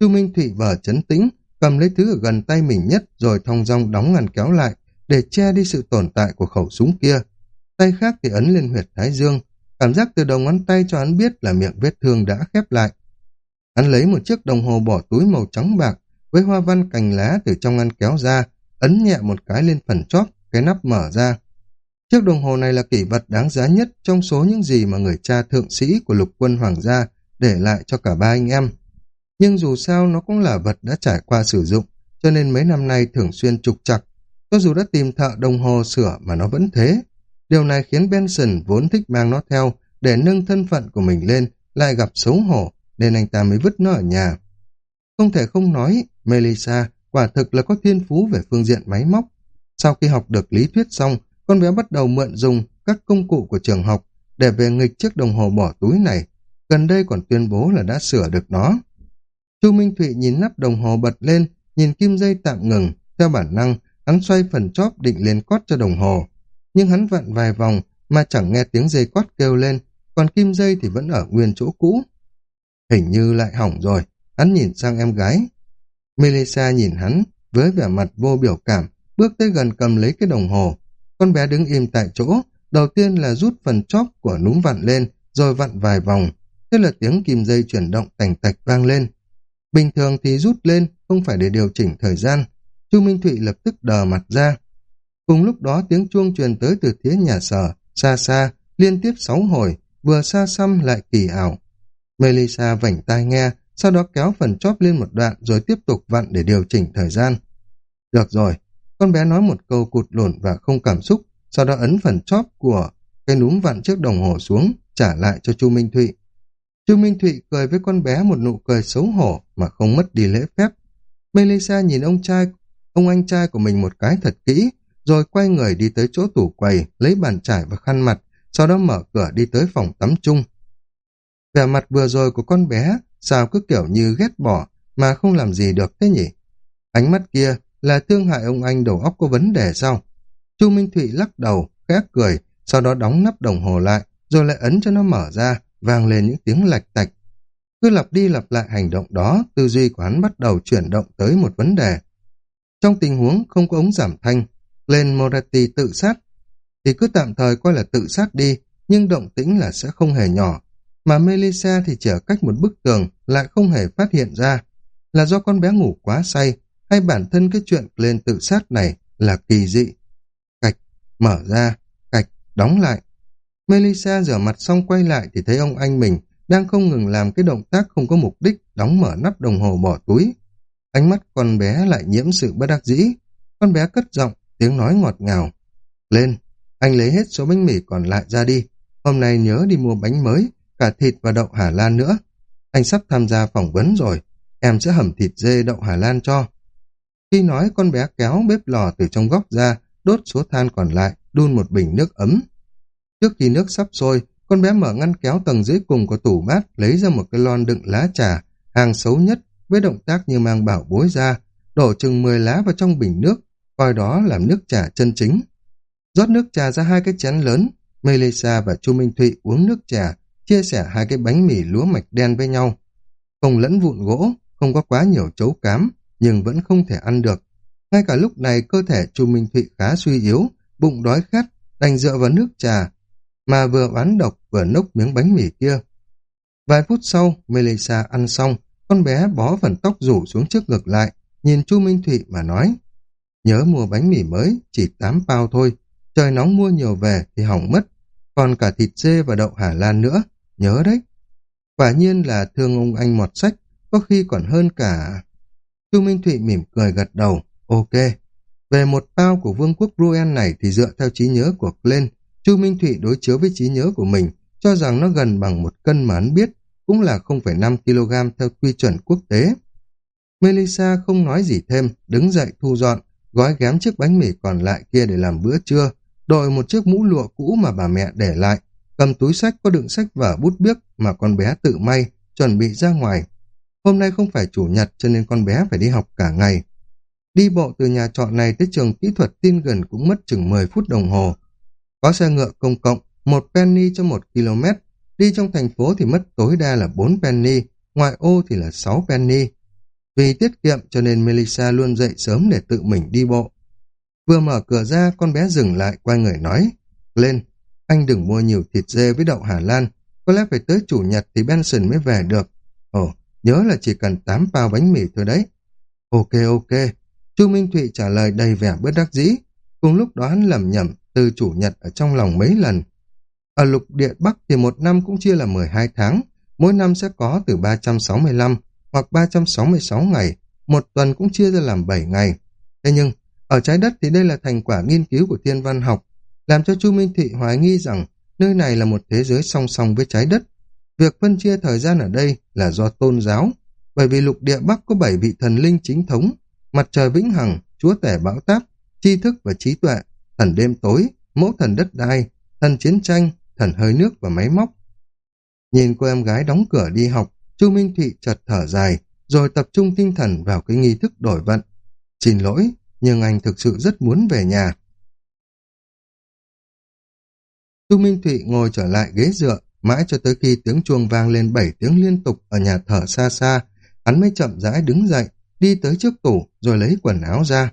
Chu Minh Thụy vờ chấn tĩnh, cầm lấy thứ ở gần tay mình nhất rồi thong dong đóng ngăn kéo lại để che đi sự tồn tại của khẩu súng kia. Tay khác thì ấn lên huyệt thái dương, cảm giác từ đầu ngón tay cho hắn biết là miệng vết thương đã khép lại. Hắn lấy một chiếc đồng hồ bỏ túi màu trắng bạc, với hoa văn cành lá từ trong ngăn kéo ra, ấn nhẹ một cái lên phần chóp, cái nắp mở ra. Chiếc đồng hồ này là kỷ vật đáng giá nhất trong số những gì mà người cha thượng sĩ của lục quân hoàng gia để lại cho cả ba anh em. Nhưng dù sao nó cũng là vật đã trải qua sử dụng, cho nên mấy năm nay thường xuyên trục chặt. Cho dù đã tìm thợ đồng hồ sửa mà nó vẫn thế. Điều này khiến Benson vốn thích mang nó theo để nâng thân phận của mình lên, lại gặp xấu hổ, nên anh ta mới vứt nó ở nhà. Không thể không nói, Melissa quả thực là có thiên phú về phương diện máy móc. Sau khi học được lý thuyết xong, con bé bắt đầu mượn dùng các công cụ của trường học để về nghịch chiếc đồng hồ bỏ túi này. Gần đây còn tuyên bố là đã sửa được nó. Chu Minh Thụy nhìn nắp đồng hồ bật lên, nhìn kim dây tạm ngừng. Theo bản năng, hắn xoay phần chóp định lên cót cho đồng hồ. Nhưng hắn vặn vài vòng mà chẳng nghe tiếng dây cót kêu lên, còn kim dây thì vẫn ở nguyên chỗ cũ. Hình như lại hỏng rồi, hắn nhìn sang em gái. Melissa nhìn hắn, với vẻ mặt vô biểu cảm, bước tới gần cầm lấy cái đồng hồ. Con bé đứng im tại chỗ, đầu tiên là rút phần chóp của núm vặn lên, rồi vặn vài vòng. Thế là tiếng kim dây chuyển động tành tạch vang lên. Bình thường thì rút lên, không phải để điều chỉnh thời gian. Chu Minh Thụy lập tức đờ mặt ra. Cùng lúc đó tiếng chuông truyền tới từ phía nhà sở, xa xa, liên tiếp sáu hồi, vừa xa xăm lại kỳ ảo. Melissa vảnh tai nghe, sau đó kéo phần chóp lên một đoạn rồi tiếp tục vặn để điều chỉnh thời gian. Được rồi, con bé nói một câu cụt lộn và không cảm xúc, sau đó ấn phần chóp của cái núm vặn trước đồng hồ xuống, trả lại cho Chu Minh Thụy. Chu Minh Thụy cười với con bé một nụ cười xấu hổ mà không mất đi lễ phép. Melissa nhìn ông trai, ông anh trai của mình một cái thật kỹ, rồi quay người đi tới chỗ tủ quầy, lấy bàn trải và khăn mặt, sau đó mở cửa đi tới phòng tắm chung. Vẻ mặt vừa rồi của con bé, sao cứ kiểu như ghét bỏ, mà không làm gì được thế nhỉ? Ánh mắt kia là thương hại ông anh đầu óc có vấn đề sao? Chu Minh Thụy lắc đầu, khẽ cười, sau đó đóng nắp đồng hồ lại, rồi lại ấn cho nó mở ra, vang lên những tiếng lạch tạch. Cứ lặp đi lặp lại hành động đó, tư duy của hắn bắt đầu chuyển động tới một vấn đề. Trong tình huống không có ống giảm thanh, lên Moratti tự sát, thì cứ tạm thời coi là tự sát đi, nhưng động tĩnh là sẽ không hề nhỏ. Mà Melissa thì chỉ ở cách một bức tường lại không hề phát hiện ra. Là do con bé ngủ quá say, hay bản thân cái chuyện lên tự sát này là kỳ dị. Cạch, mở ra, cạch, đóng lại. Melissa rửa mặt xong quay lại thì thấy ông anh mình đang không ngừng làm cái động tác không có mục đích đóng mở nắp đồng hồ bỏ túi. Ánh mắt con bé lại nhiễm sự bất đắc dĩ. Con bé cất giọng, tiếng nói ngọt ngào. Lên, anh lấy hết số bánh mì còn lại ra đi. Hôm nay nhớ đi mua bánh mới, cả thịt và đậu Hà Lan nữa. Anh sắp tham gia phỏng vấn rồi, em sẽ hầm thịt dê đậu Hà Lan cho. Khi nói con bé kéo bếp lò từ trong góc ra, đốt số than còn lại, đun một bình nước ấm. Trước khi nước sắp sôi, con bé mở ngăn kéo tầng dưới cùng của tủ bát, lấy ra một cái lon đựng lá trà, hàng xấu nhất, với động tác như mang bảo bối ra, đổ chừng 10 lá vào trong bình nước, coi đó làm nước trà chân chính. rót nước trà ra hai cái chén lớn, Melissa và Chu Minh Thụy uống nước trà, chia sẻ hai cái bánh mì lúa mạch đen với nhau. Không lẫn vụn gỗ, không có quá nhiều chấu cám, nhưng vẫn không thể ăn được. Ngay cả lúc này cơ thể Chu Minh Thụy khá suy yếu, bụng đói khát, đành dựa vào nước trà, mà vừa oán độc vừa nốc miếng bánh mì kia. Vài phút sau, Melissa ăn xong, con bé bó phần tóc rủ xuống trước ngực lại, nhìn Chu Minh Thụy mà nói, nhớ mua bánh mì mới, chỉ 8 bao thôi, trời nóng mua nhiều về thì hỏng mất, còn cả thịt dê và đậu Hà Lan nữa, nhớ đấy. Quả nhiên là thương ông anh mọt sách, có khi còn hơn cả... Chu Minh Thụy mỉm cười gật đầu, ok. Về một bao của vương quốc Ruen này thì dựa theo trí nhớ của Glenn, Chu Minh Thụy đối chiếu với trí nhớ của mình, cho rằng nó gần bằng một cân mà hắn biết, cũng là 0,5 kg theo quy chuẩn quốc tế. Melissa không nói gì thêm, đứng dậy thu dọn, gói ghém chiếc bánh mì còn lại kia để làm bữa trưa, đội một chiếc mũ lụa cũ mà bà mẹ để lại, cầm túi sách có đựng sách vở bút biếc mà con bé tự may, chuẩn bị ra ngoài. Hôm nay không phải chủ nhật cho nên con bé phải đi học cả ngày. Đi bộ từ nhà trọ này tới trường kỹ thuật tin gần cũng mất chừng 10 phút đồng hồ. Có xe ngựa công cộng, một penny cho một km. Đi trong thành phố thì mất tối đa là 4 penny, ngoại ô thì là 6 penny. Vì tiết kiệm cho nên Melissa luôn dậy sớm để tự mình đi bộ. Vừa mở cửa ra, con bé dừng lại, quay người nói. Lên, anh đừng mua nhiều thịt dê với đậu Hà Lan. Có lẽ phải tới chủ nhật thì Benson mới về được. Ồ, nhớ là chỉ cần 8 bao bánh mì thôi đấy. Ok ok, Chu Minh Thụy trả lời đầy vẻ bất đắc dĩ, cùng lúc đó hắn lầm nhầm từ chủ nhật ở trong lòng mấy lần. Ở lục địa Bắc thì một năm cũng chia là 12 tháng, mỗi năm sẽ có từ 365 hoặc 366 ngày, một tuần cũng chia ra làm 7 ngày. Thế nhưng, ở trái đất thì đây là thành quả nghiên cứu của thiên văn học, làm cho Chu Minh Thị hoài nghi rằng nơi này là một thế giới song song với trái đất. Việc phân chia thời gian ở đây là do tôn giáo, bởi vì lục địa Bắc có bảy vị thần linh chính thống, mặt trời vĩnh hằng, chúa tể bão táp, tri thức và trí tuệ, thần đêm tối, mẫu thần đất đai, thần chiến tranh, thần hơi nước và máy móc. Nhìn cô em gái đóng cửa đi học, Chu Minh Thụy chợt thở dài, rồi tập trung tinh thần vào cái nghi thức đổi vận. Xin lỗi, nhưng anh thực sự rất muốn về nhà. Chu Minh Thụy ngồi trở lại ghế dựa, mãi cho tới khi tiếng chuông vang lên bảy tiếng liên tục ở nhà thờ xa xa, hắn mới chậm rãi đứng dậy, đi tới trước tủ rồi lấy quần áo ra.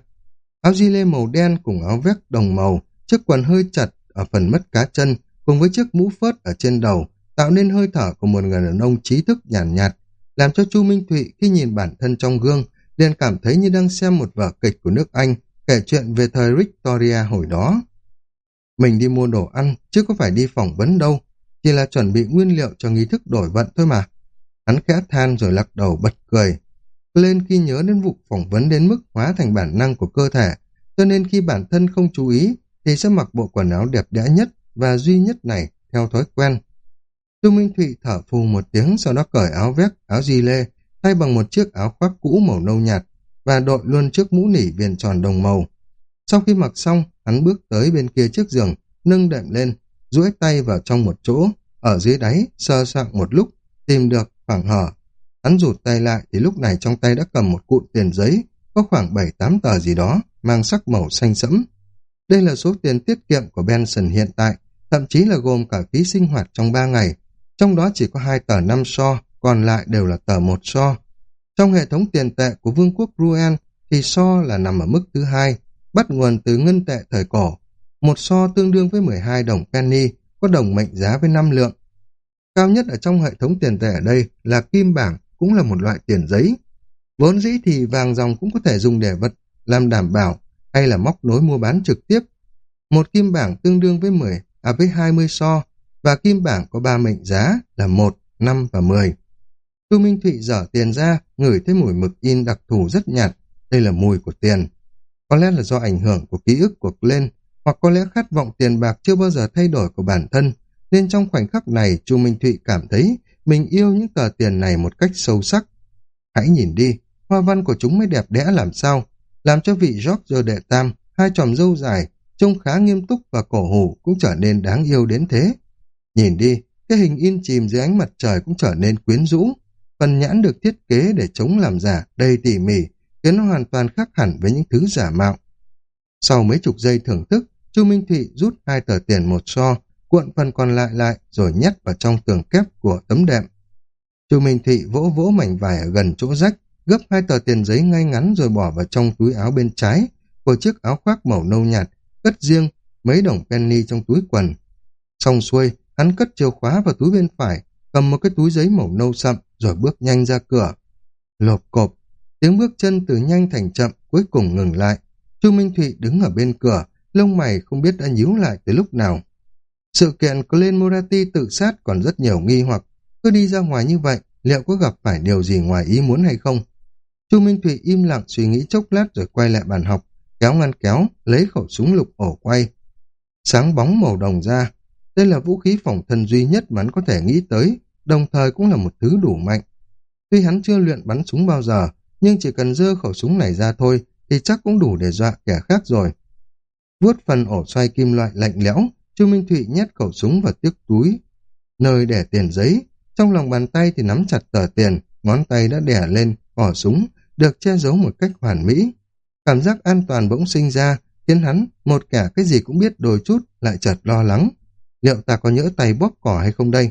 Áo di lê màu đen cùng áo vest đồng màu, chiếc quần hơi chặt ở phần mất cá chân, cùng với chiếc mũ phớt ở trên đầu, tạo nên hơi thở của một người đàn ông trí thức nhàn nhạt, nhạt, làm cho Chu Minh Thụy khi nhìn bản thân trong gương, liền cảm thấy như đang xem một vở kịch của nước Anh, kể chuyện về thời Victoria hồi đó. Mình đi mua đồ ăn, chứ có phải đi phỏng vấn đâu, chỉ là chuẩn bị nguyên liệu cho nghi thức đổi vận thôi mà. Hắn khẽ than rồi lắc đầu bật cười. Lên khi nhớ đến vụ phỏng vấn đến mức hóa thành bản năng của cơ thể, cho nên khi bản thân không chú ý, thì sẽ mặc bộ quần áo đẹp đẽ nhất và duy nhất này theo thói quen. Tu Minh Thụy thở phù một tiếng sau đó cởi áo vest, áo di lê, thay bằng một chiếc áo khoác cũ màu nâu nhạt và đội luôn chiếc mũ nỉ viền tròn đồng màu. Sau khi mặc xong, hắn bước tới bên kia chiếc giường, nâng đệm lên, duỗi tay vào trong một chỗ, ở dưới đáy, sơ soạn một lúc, tìm được khoảng hở. Hắn rụt tay lại thì lúc này trong tay đã cầm một cuộn tiền giấy, có khoảng 7-8 tờ gì đó, mang sắc màu xanh sẫm. Đây là số tiền tiết kiệm của Benson hiện tại, thậm chí là gồm cả phí sinh hoạt trong 3 ngày, trong đó chỉ có hai tờ 5 so, còn lại đều là tờ một so. Trong hệ thống tiền tệ của Vương quốc ruel thì so là nằm ở mức thứ hai, bắt nguồn từ ngân tệ thời cổ. Một so tương đương với 12 đồng penny, có đồng mệnh giá với 5 lượng. Cao nhất ở trong hệ thống tiền tệ ở đây là kim bảng, cũng là một loại tiền giấy. Vốn dĩ thì vàng dòng cũng có thể dùng để vật làm đảm bảo hay là móc nối mua bán trực tiếp. Một kim bảng tương đương với 10 à với 20 so và kim bảng có ba mệnh giá là 1, 5 và 10. Tu Minh Thụy dở tiền ra, ngửi thấy mùi mực in đặc thù rất nhạt, đây là mùi của tiền. Có lẽ là do ảnh hưởng của ký ức của Glenn, hoặc có lẽ khát vọng tiền bạc chưa bao giờ thay đổi của bản thân, nên trong khoảnh khắc này Chu Minh Thụy cảm thấy mình yêu những tờ tiền này một cách sâu sắc. Hãy nhìn đi, hoa văn của chúng mới đẹp đẽ làm sao, làm cho vị George đệ tam, hai tròm dâu dài, trông khá nghiêm túc và cổ hủ cũng trở nên đáng yêu đến thế. Nhìn đi, cái hình in chìm dưới ánh mặt trời cũng trở nên quyến rũ. Phần nhãn được thiết kế để chống làm giả đầy tỉ mỉ, khiến nó hoàn toàn khác hẳn với những thứ giả mạo. Sau mấy chục giây thưởng thức, Chu Minh Thụy rút hai tờ tiền một so, cuộn phần còn lại lại rồi nhét vào trong tường kép của tấm đệm. Chu Minh Thụy vỗ vỗ mảnh vải ở gần chỗ rách, gấp hai tờ tiền giấy ngay ngắn rồi bỏ vào trong túi áo bên trái của chiếc áo khoác màu nâu nhạt, cất riêng mấy đồng penny trong túi quần. Xong xuôi, hắn cất chìa khóa vào túi bên phải, cầm một cái túi giấy màu nâu sậm rồi bước nhanh ra cửa. Lộp cộp, tiếng bước chân từ nhanh thành chậm cuối cùng ngừng lại. Chu Minh Thụy đứng ở bên cửa, lông mày không biết đã nhíu lại từ lúc nào. Sự kiện Glenn Morati tự sát còn rất nhiều nghi hoặc, cứ đi ra ngoài như vậy, liệu có gặp phải điều gì ngoài ý muốn hay không? Chu Minh Thụy im lặng suy nghĩ chốc lát rồi quay lại bàn học, kéo ngăn kéo, lấy khẩu súng lục ổ quay. Sáng bóng màu đồng ra, đây là vũ khí phòng thân duy nhất mà hắn có thể nghĩ tới, đồng thời cũng là một thứ đủ mạnh. Tuy hắn chưa luyện bắn súng bao giờ, nhưng chỉ cần dơ khẩu súng này ra thôi thì chắc cũng đủ để dọa kẻ khác rồi. Vuốt phần ổ xoay kim loại lạnh lẽo, Chu Minh Thụy nhét khẩu súng vào tiếc túi, nơi để tiền giấy. Trong lòng bàn tay thì nắm chặt tờ tiền, ngón tay đã đẻ lên, cỏ súng, được che giấu một cách hoàn mỹ. Cảm giác an toàn bỗng sinh ra, khiến hắn, một kẻ cái gì cũng biết đôi chút, lại chợt lo lắng. Liệu ta có nhỡ tay bóp cỏ hay không đây?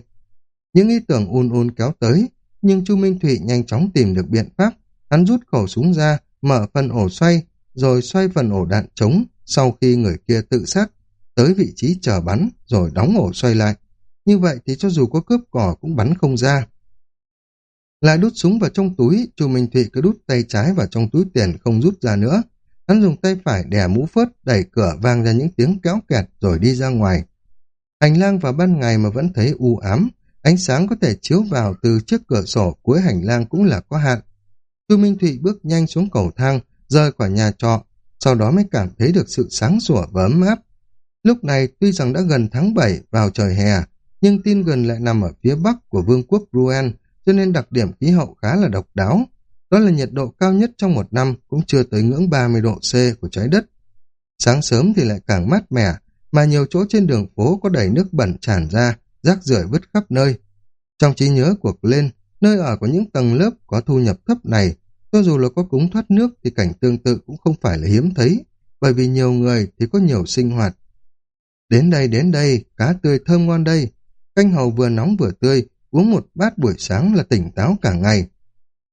Những ý tưởng un un kéo tới, nhưng Chu Minh Thụy nhanh chóng tìm được biện pháp. Hắn rút khẩu súng ra, mở phần ổ xoay, rồi xoay phần ổ đạn trống sau khi người kia tự sát, tới vị trí chờ bắn, rồi đóng ổ xoay lại. Như vậy thì cho dù có cướp cỏ cũng bắn không ra. Lại đút súng vào trong túi, Chu Minh Thụy cứ đút tay trái vào trong túi tiền không rút ra nữa. Hắn dùng tay phải đè mũ phớt, đẩy cửa vang ra những tiếng kéo kẹt rồi đi ra ngoài. Hành lang vào ban ngày mà vẫn thấy u ám, ánh sáng có thể chiếu vào từ trước cửa sổ cuối hành lang cũng là có hạn. Tư Minh Thụy bước nhanh xuống cầu thang, rời khỏi nhà trọ, sau đó mới cảm thấy được sự sáng sủa và ấm áp. Lúc này tuy rằng đã gần tháng 7 vào trời hè, nhưng tin gần lại nằm ở phía bắc của vương quốc bruen cho nên đặc điểm khí hậu khá là độc đáo. Đó là nhiệt độ cao nhất trong một năm cũng chưa tới ngưỡng 30 độ C của trái đất. Sáng sớm thì lại càng mát mẻ, mà nhiều chỗ trên đường phố có đầy nước bẩn tràn ra, rác rưởi vứt khắp nơi. Trong trí nhớ của lên, nơi ở của những tầng lớp có thu nhập thấp này, cho dù là có cúng thoát nước thì cảnh tương tự cũng không phải là hiếm thấy, bởi vì nhiều người thì có nhiều sinh hoạt. Đến đây, đến đây, cá tươi thơm ngon đây. Canh hầu vừa nóng vừa tươi, uống một bát buổi sáng là tỉnh táo cả ngày.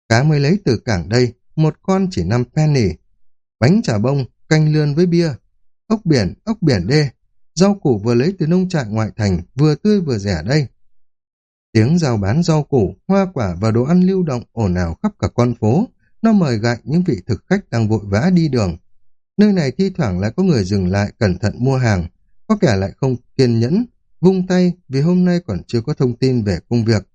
Cá mới lấy từ cảng đây, một con chỉ 5 penny. Bánh trà bông, canh lươn với bia. Ốc biển, ốc biển đê. Rau củ vừa lấy từ nông trại ngoại thành, vừa tươi vừa rẻ đây. Tiếng rào bán rau củ, hoa quả và đồ ăn lưu động ồn ào khắp cả con phố. Nó mời gọi những vị thực khách đang vội vã đi đường. Nơi này thi thoảng lại có người dừng lại cẩn thận mua hàng, có kẻ lại không kiên nhẫn, vung tay vì hôm nay còn chưa có thông tin về công việc.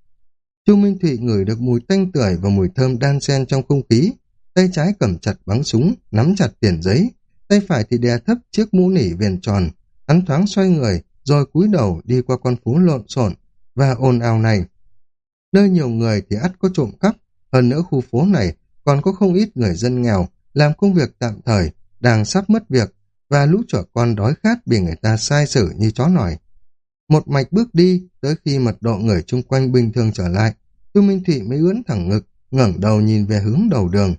Chu Minh Thụy ngửi được mùi tanh tưởi và mùi thơm đan xen trong không khí, tay trái cầm chặt bắn súng, nắm chặt tiền giấy, tay phải thì đè thấp chiếc mũ nỉ viền tròn, hắn thoáng xoay người, rồi cúi đầu đi qua con phố lộn xộn và ồn ào này. Nơi nhiều người thì ắt có trộm cắp, hơn nữa khu phố này còn có không ít người dân nghèo làm công việc tạm thời, đang sắp mất việc, và lũ trẻ con đói khát bị người ta sai xử như chó nòi. Một mạch bước đi, tới khi mật độ người chung quanh bình thường trở lại, Chu Minh Thụy mới ướn thẳng ngực, ngẩng đầu nhìn về hướng đầu đường.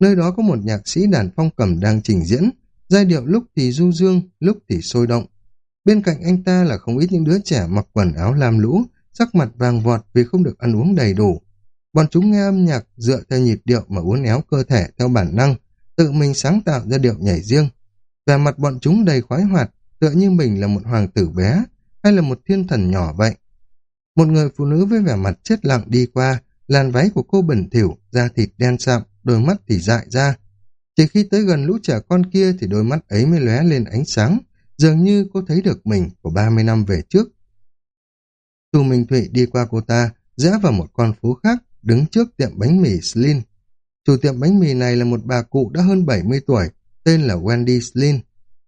Nơi đó có một nhạc sĩ đàn phong cầm đang trình diễn, giai điệu lúc thì du dương, lúc thì sôi động. Bên cạnh anh ta là không ít những đứa trẻ mặc quần áo lam lũ, sắc mặt vàng vọt vì không được ăn uống đầy đủ. Bọn chúng nghe âm nhạc dựa theo nhịp điệu mà uốn éo cơ thể theo bản năng, tự mình sáng tạo ra điệu nhảy riêng. Về mặt bọn chúng đầy khoái hoạt, tựa như mình là một hoàng tử bé, hay là một thiên thần nhỏ vậy. Một người phụ nữ với vẻ mặt chết lặng đi qua, làn váy của cô bẩn thỉu, da thịt đen sạm, đôi mắt thì dại ra. Chỉ khi tới gần lũ trẻ con kia thì đôi mắt ấy mới lóe lên ánh sáng, dường như cô thấy được mình của 30 năm về trước. Chu Minh Thụy đi qua cô ta, rẽ vào một con phố khác, đứng trước tiệm bánh mì Slin. Chủ tiệm bánh mì này là một bà cụ đã hơn 70 tuổi, tên là Wendy Slin.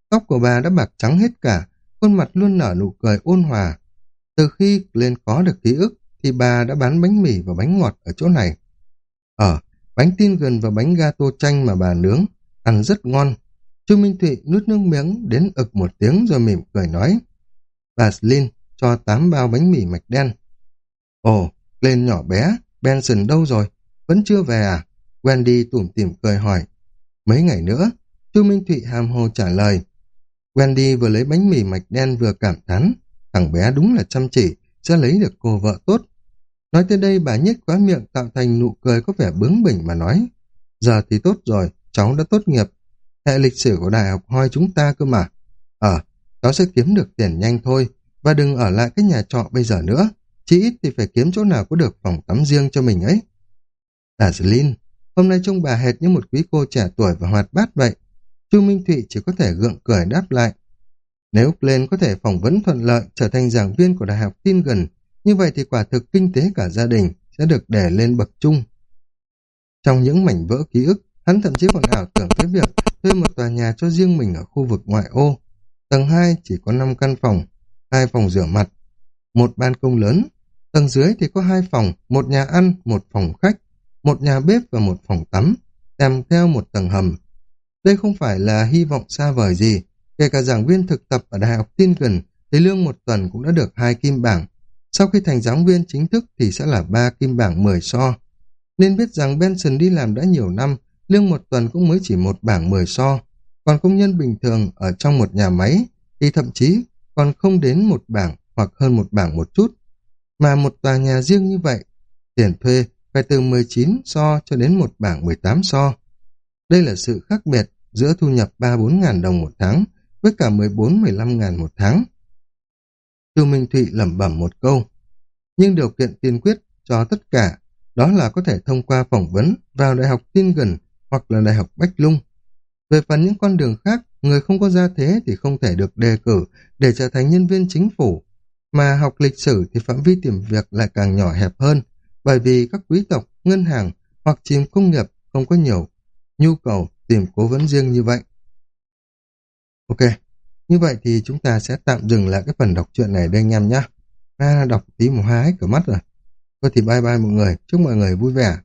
Tóc của bà đã bạc trắng hết cả, khuôn mặt luôn nở nụ cười ôn hòa. Từ khi lên có được ký ức, thì bà đã bán bánh mì và bánh ngọt ở chỗ này. Ở, bánh tin gần và bánh gato chanh mà bà nướng, ăn rất ngon. Chu Minh Thụy nuốt nước miếng đến ực một tiếng rồi mỉm cười nói. Bà Slin cho tám bao bánh mì mạch đen. Ồ, lên nhỏ bé, Benson đâu rồi? Vẫn chưa về à? Wendy tủm tỉm cười hỏi. Mấy ngày nữa, Chu Minh Thụy hàm hồ trả lời. Wendy vừa lấy bánh mì mạch đen vừa cảm thán, thằng bé đúng là chăm chỉ, sẽ lấy được cô vợ tốt. Nói tới đây bà nhếch quá miệng tạo thành nụ cười có vẻ bướng bỉnh mà nói. Giờ thì tốt rồi, cháu đã tốt nghiệp. Hệ lịch sử của đại học hoi chúng ta cơ mà. Ờ, cháu sẽ kiếm được tiền nhanh thôi, và đừng ở lại cái nhà trọ bây giờ nữa chí ít thì phải kiếm chỗ nào có được phòng tắm riêng cho mình ấy. Darlene, hôm nay trông bà hệt như một quý cô trẻ tuổi và hoạt bát vậy. Chu Minh Thụy chỉ có thể gượng cười đáp lại. Nếu lên có thể phỏng vấn thuận lợi trở thành giảng viên của Đại học tin gần như vậy thì quả thực kinh tế cả gia đình sẽ được để lên bậc chung. Trong những mảnh vỡ ký ức, hắn thậm chí còn ảo tưởng tới việc thuê một tòa nhà cho riêng mình ở khu vực ngoại ô. Tầng 2 chỉ có 5 căn phòng, hai phòng rửa mặt, một ban công lớn. Tầng dưới thì có hai phòng, một nhà ăn, một phòng khách, một nhà bếp và một phòng tắm, kèm theo một tầng hầm đây không phải là hy vọng xa vời gì. Kể cả giảng viên thực tập ở Đại học Tingen thì lương một tuần cũng đã được hai kim bảng. Sau khi thành giáo viên chính thức thì sẽ là ba kim bảng 10 so. Nên biết rằng Benson đi làm đã nhiều năm, lương một tuần cũng mới chỉ một bảng 10 so. Còn công nhân bình thường ở trong một nhà máy thì thậm chí còn không đến một bảng hoặc hơn một bảng một chút. Mà một tòa nhà riêng như vậy, tiền thuê phải từ 19 so cho đến một bảng 18 so. Đây là sự khác biệt giữa thu nhập 3-4 ngàn đồng một tháng với cả 14-15 ngàn một tháng. Chu Minh Thụy lẩm bẩm một câu. Nhưng điều kiện tiên quyết cho tất cả đó là có thể thông qua phỏng vấn vào Đại học Tiên Gần hoặc là Đại học Bách Lung. Về phần những con đường khác, người không có gia thế thì không thể được đề cử để trở thành nhân viên chính phủ, mà học lịch sử thì phạm vi tìm việc lại càng nhỏ hẹp hơn, bởi vì các quý tộc, ngân hàng hoặc chìm công nghiệp không có nhiều nhu cầu tìm cố vấn riêng như vậy. Ok, như vậy thì chúng ta sẽ tạm dừng lại cái phần đọc truyện này đây anh em nhé. À, đọc tí một hai cả mắt rồi. Thôi thì bye bye mọi người, chúc mọi người vui vẻ.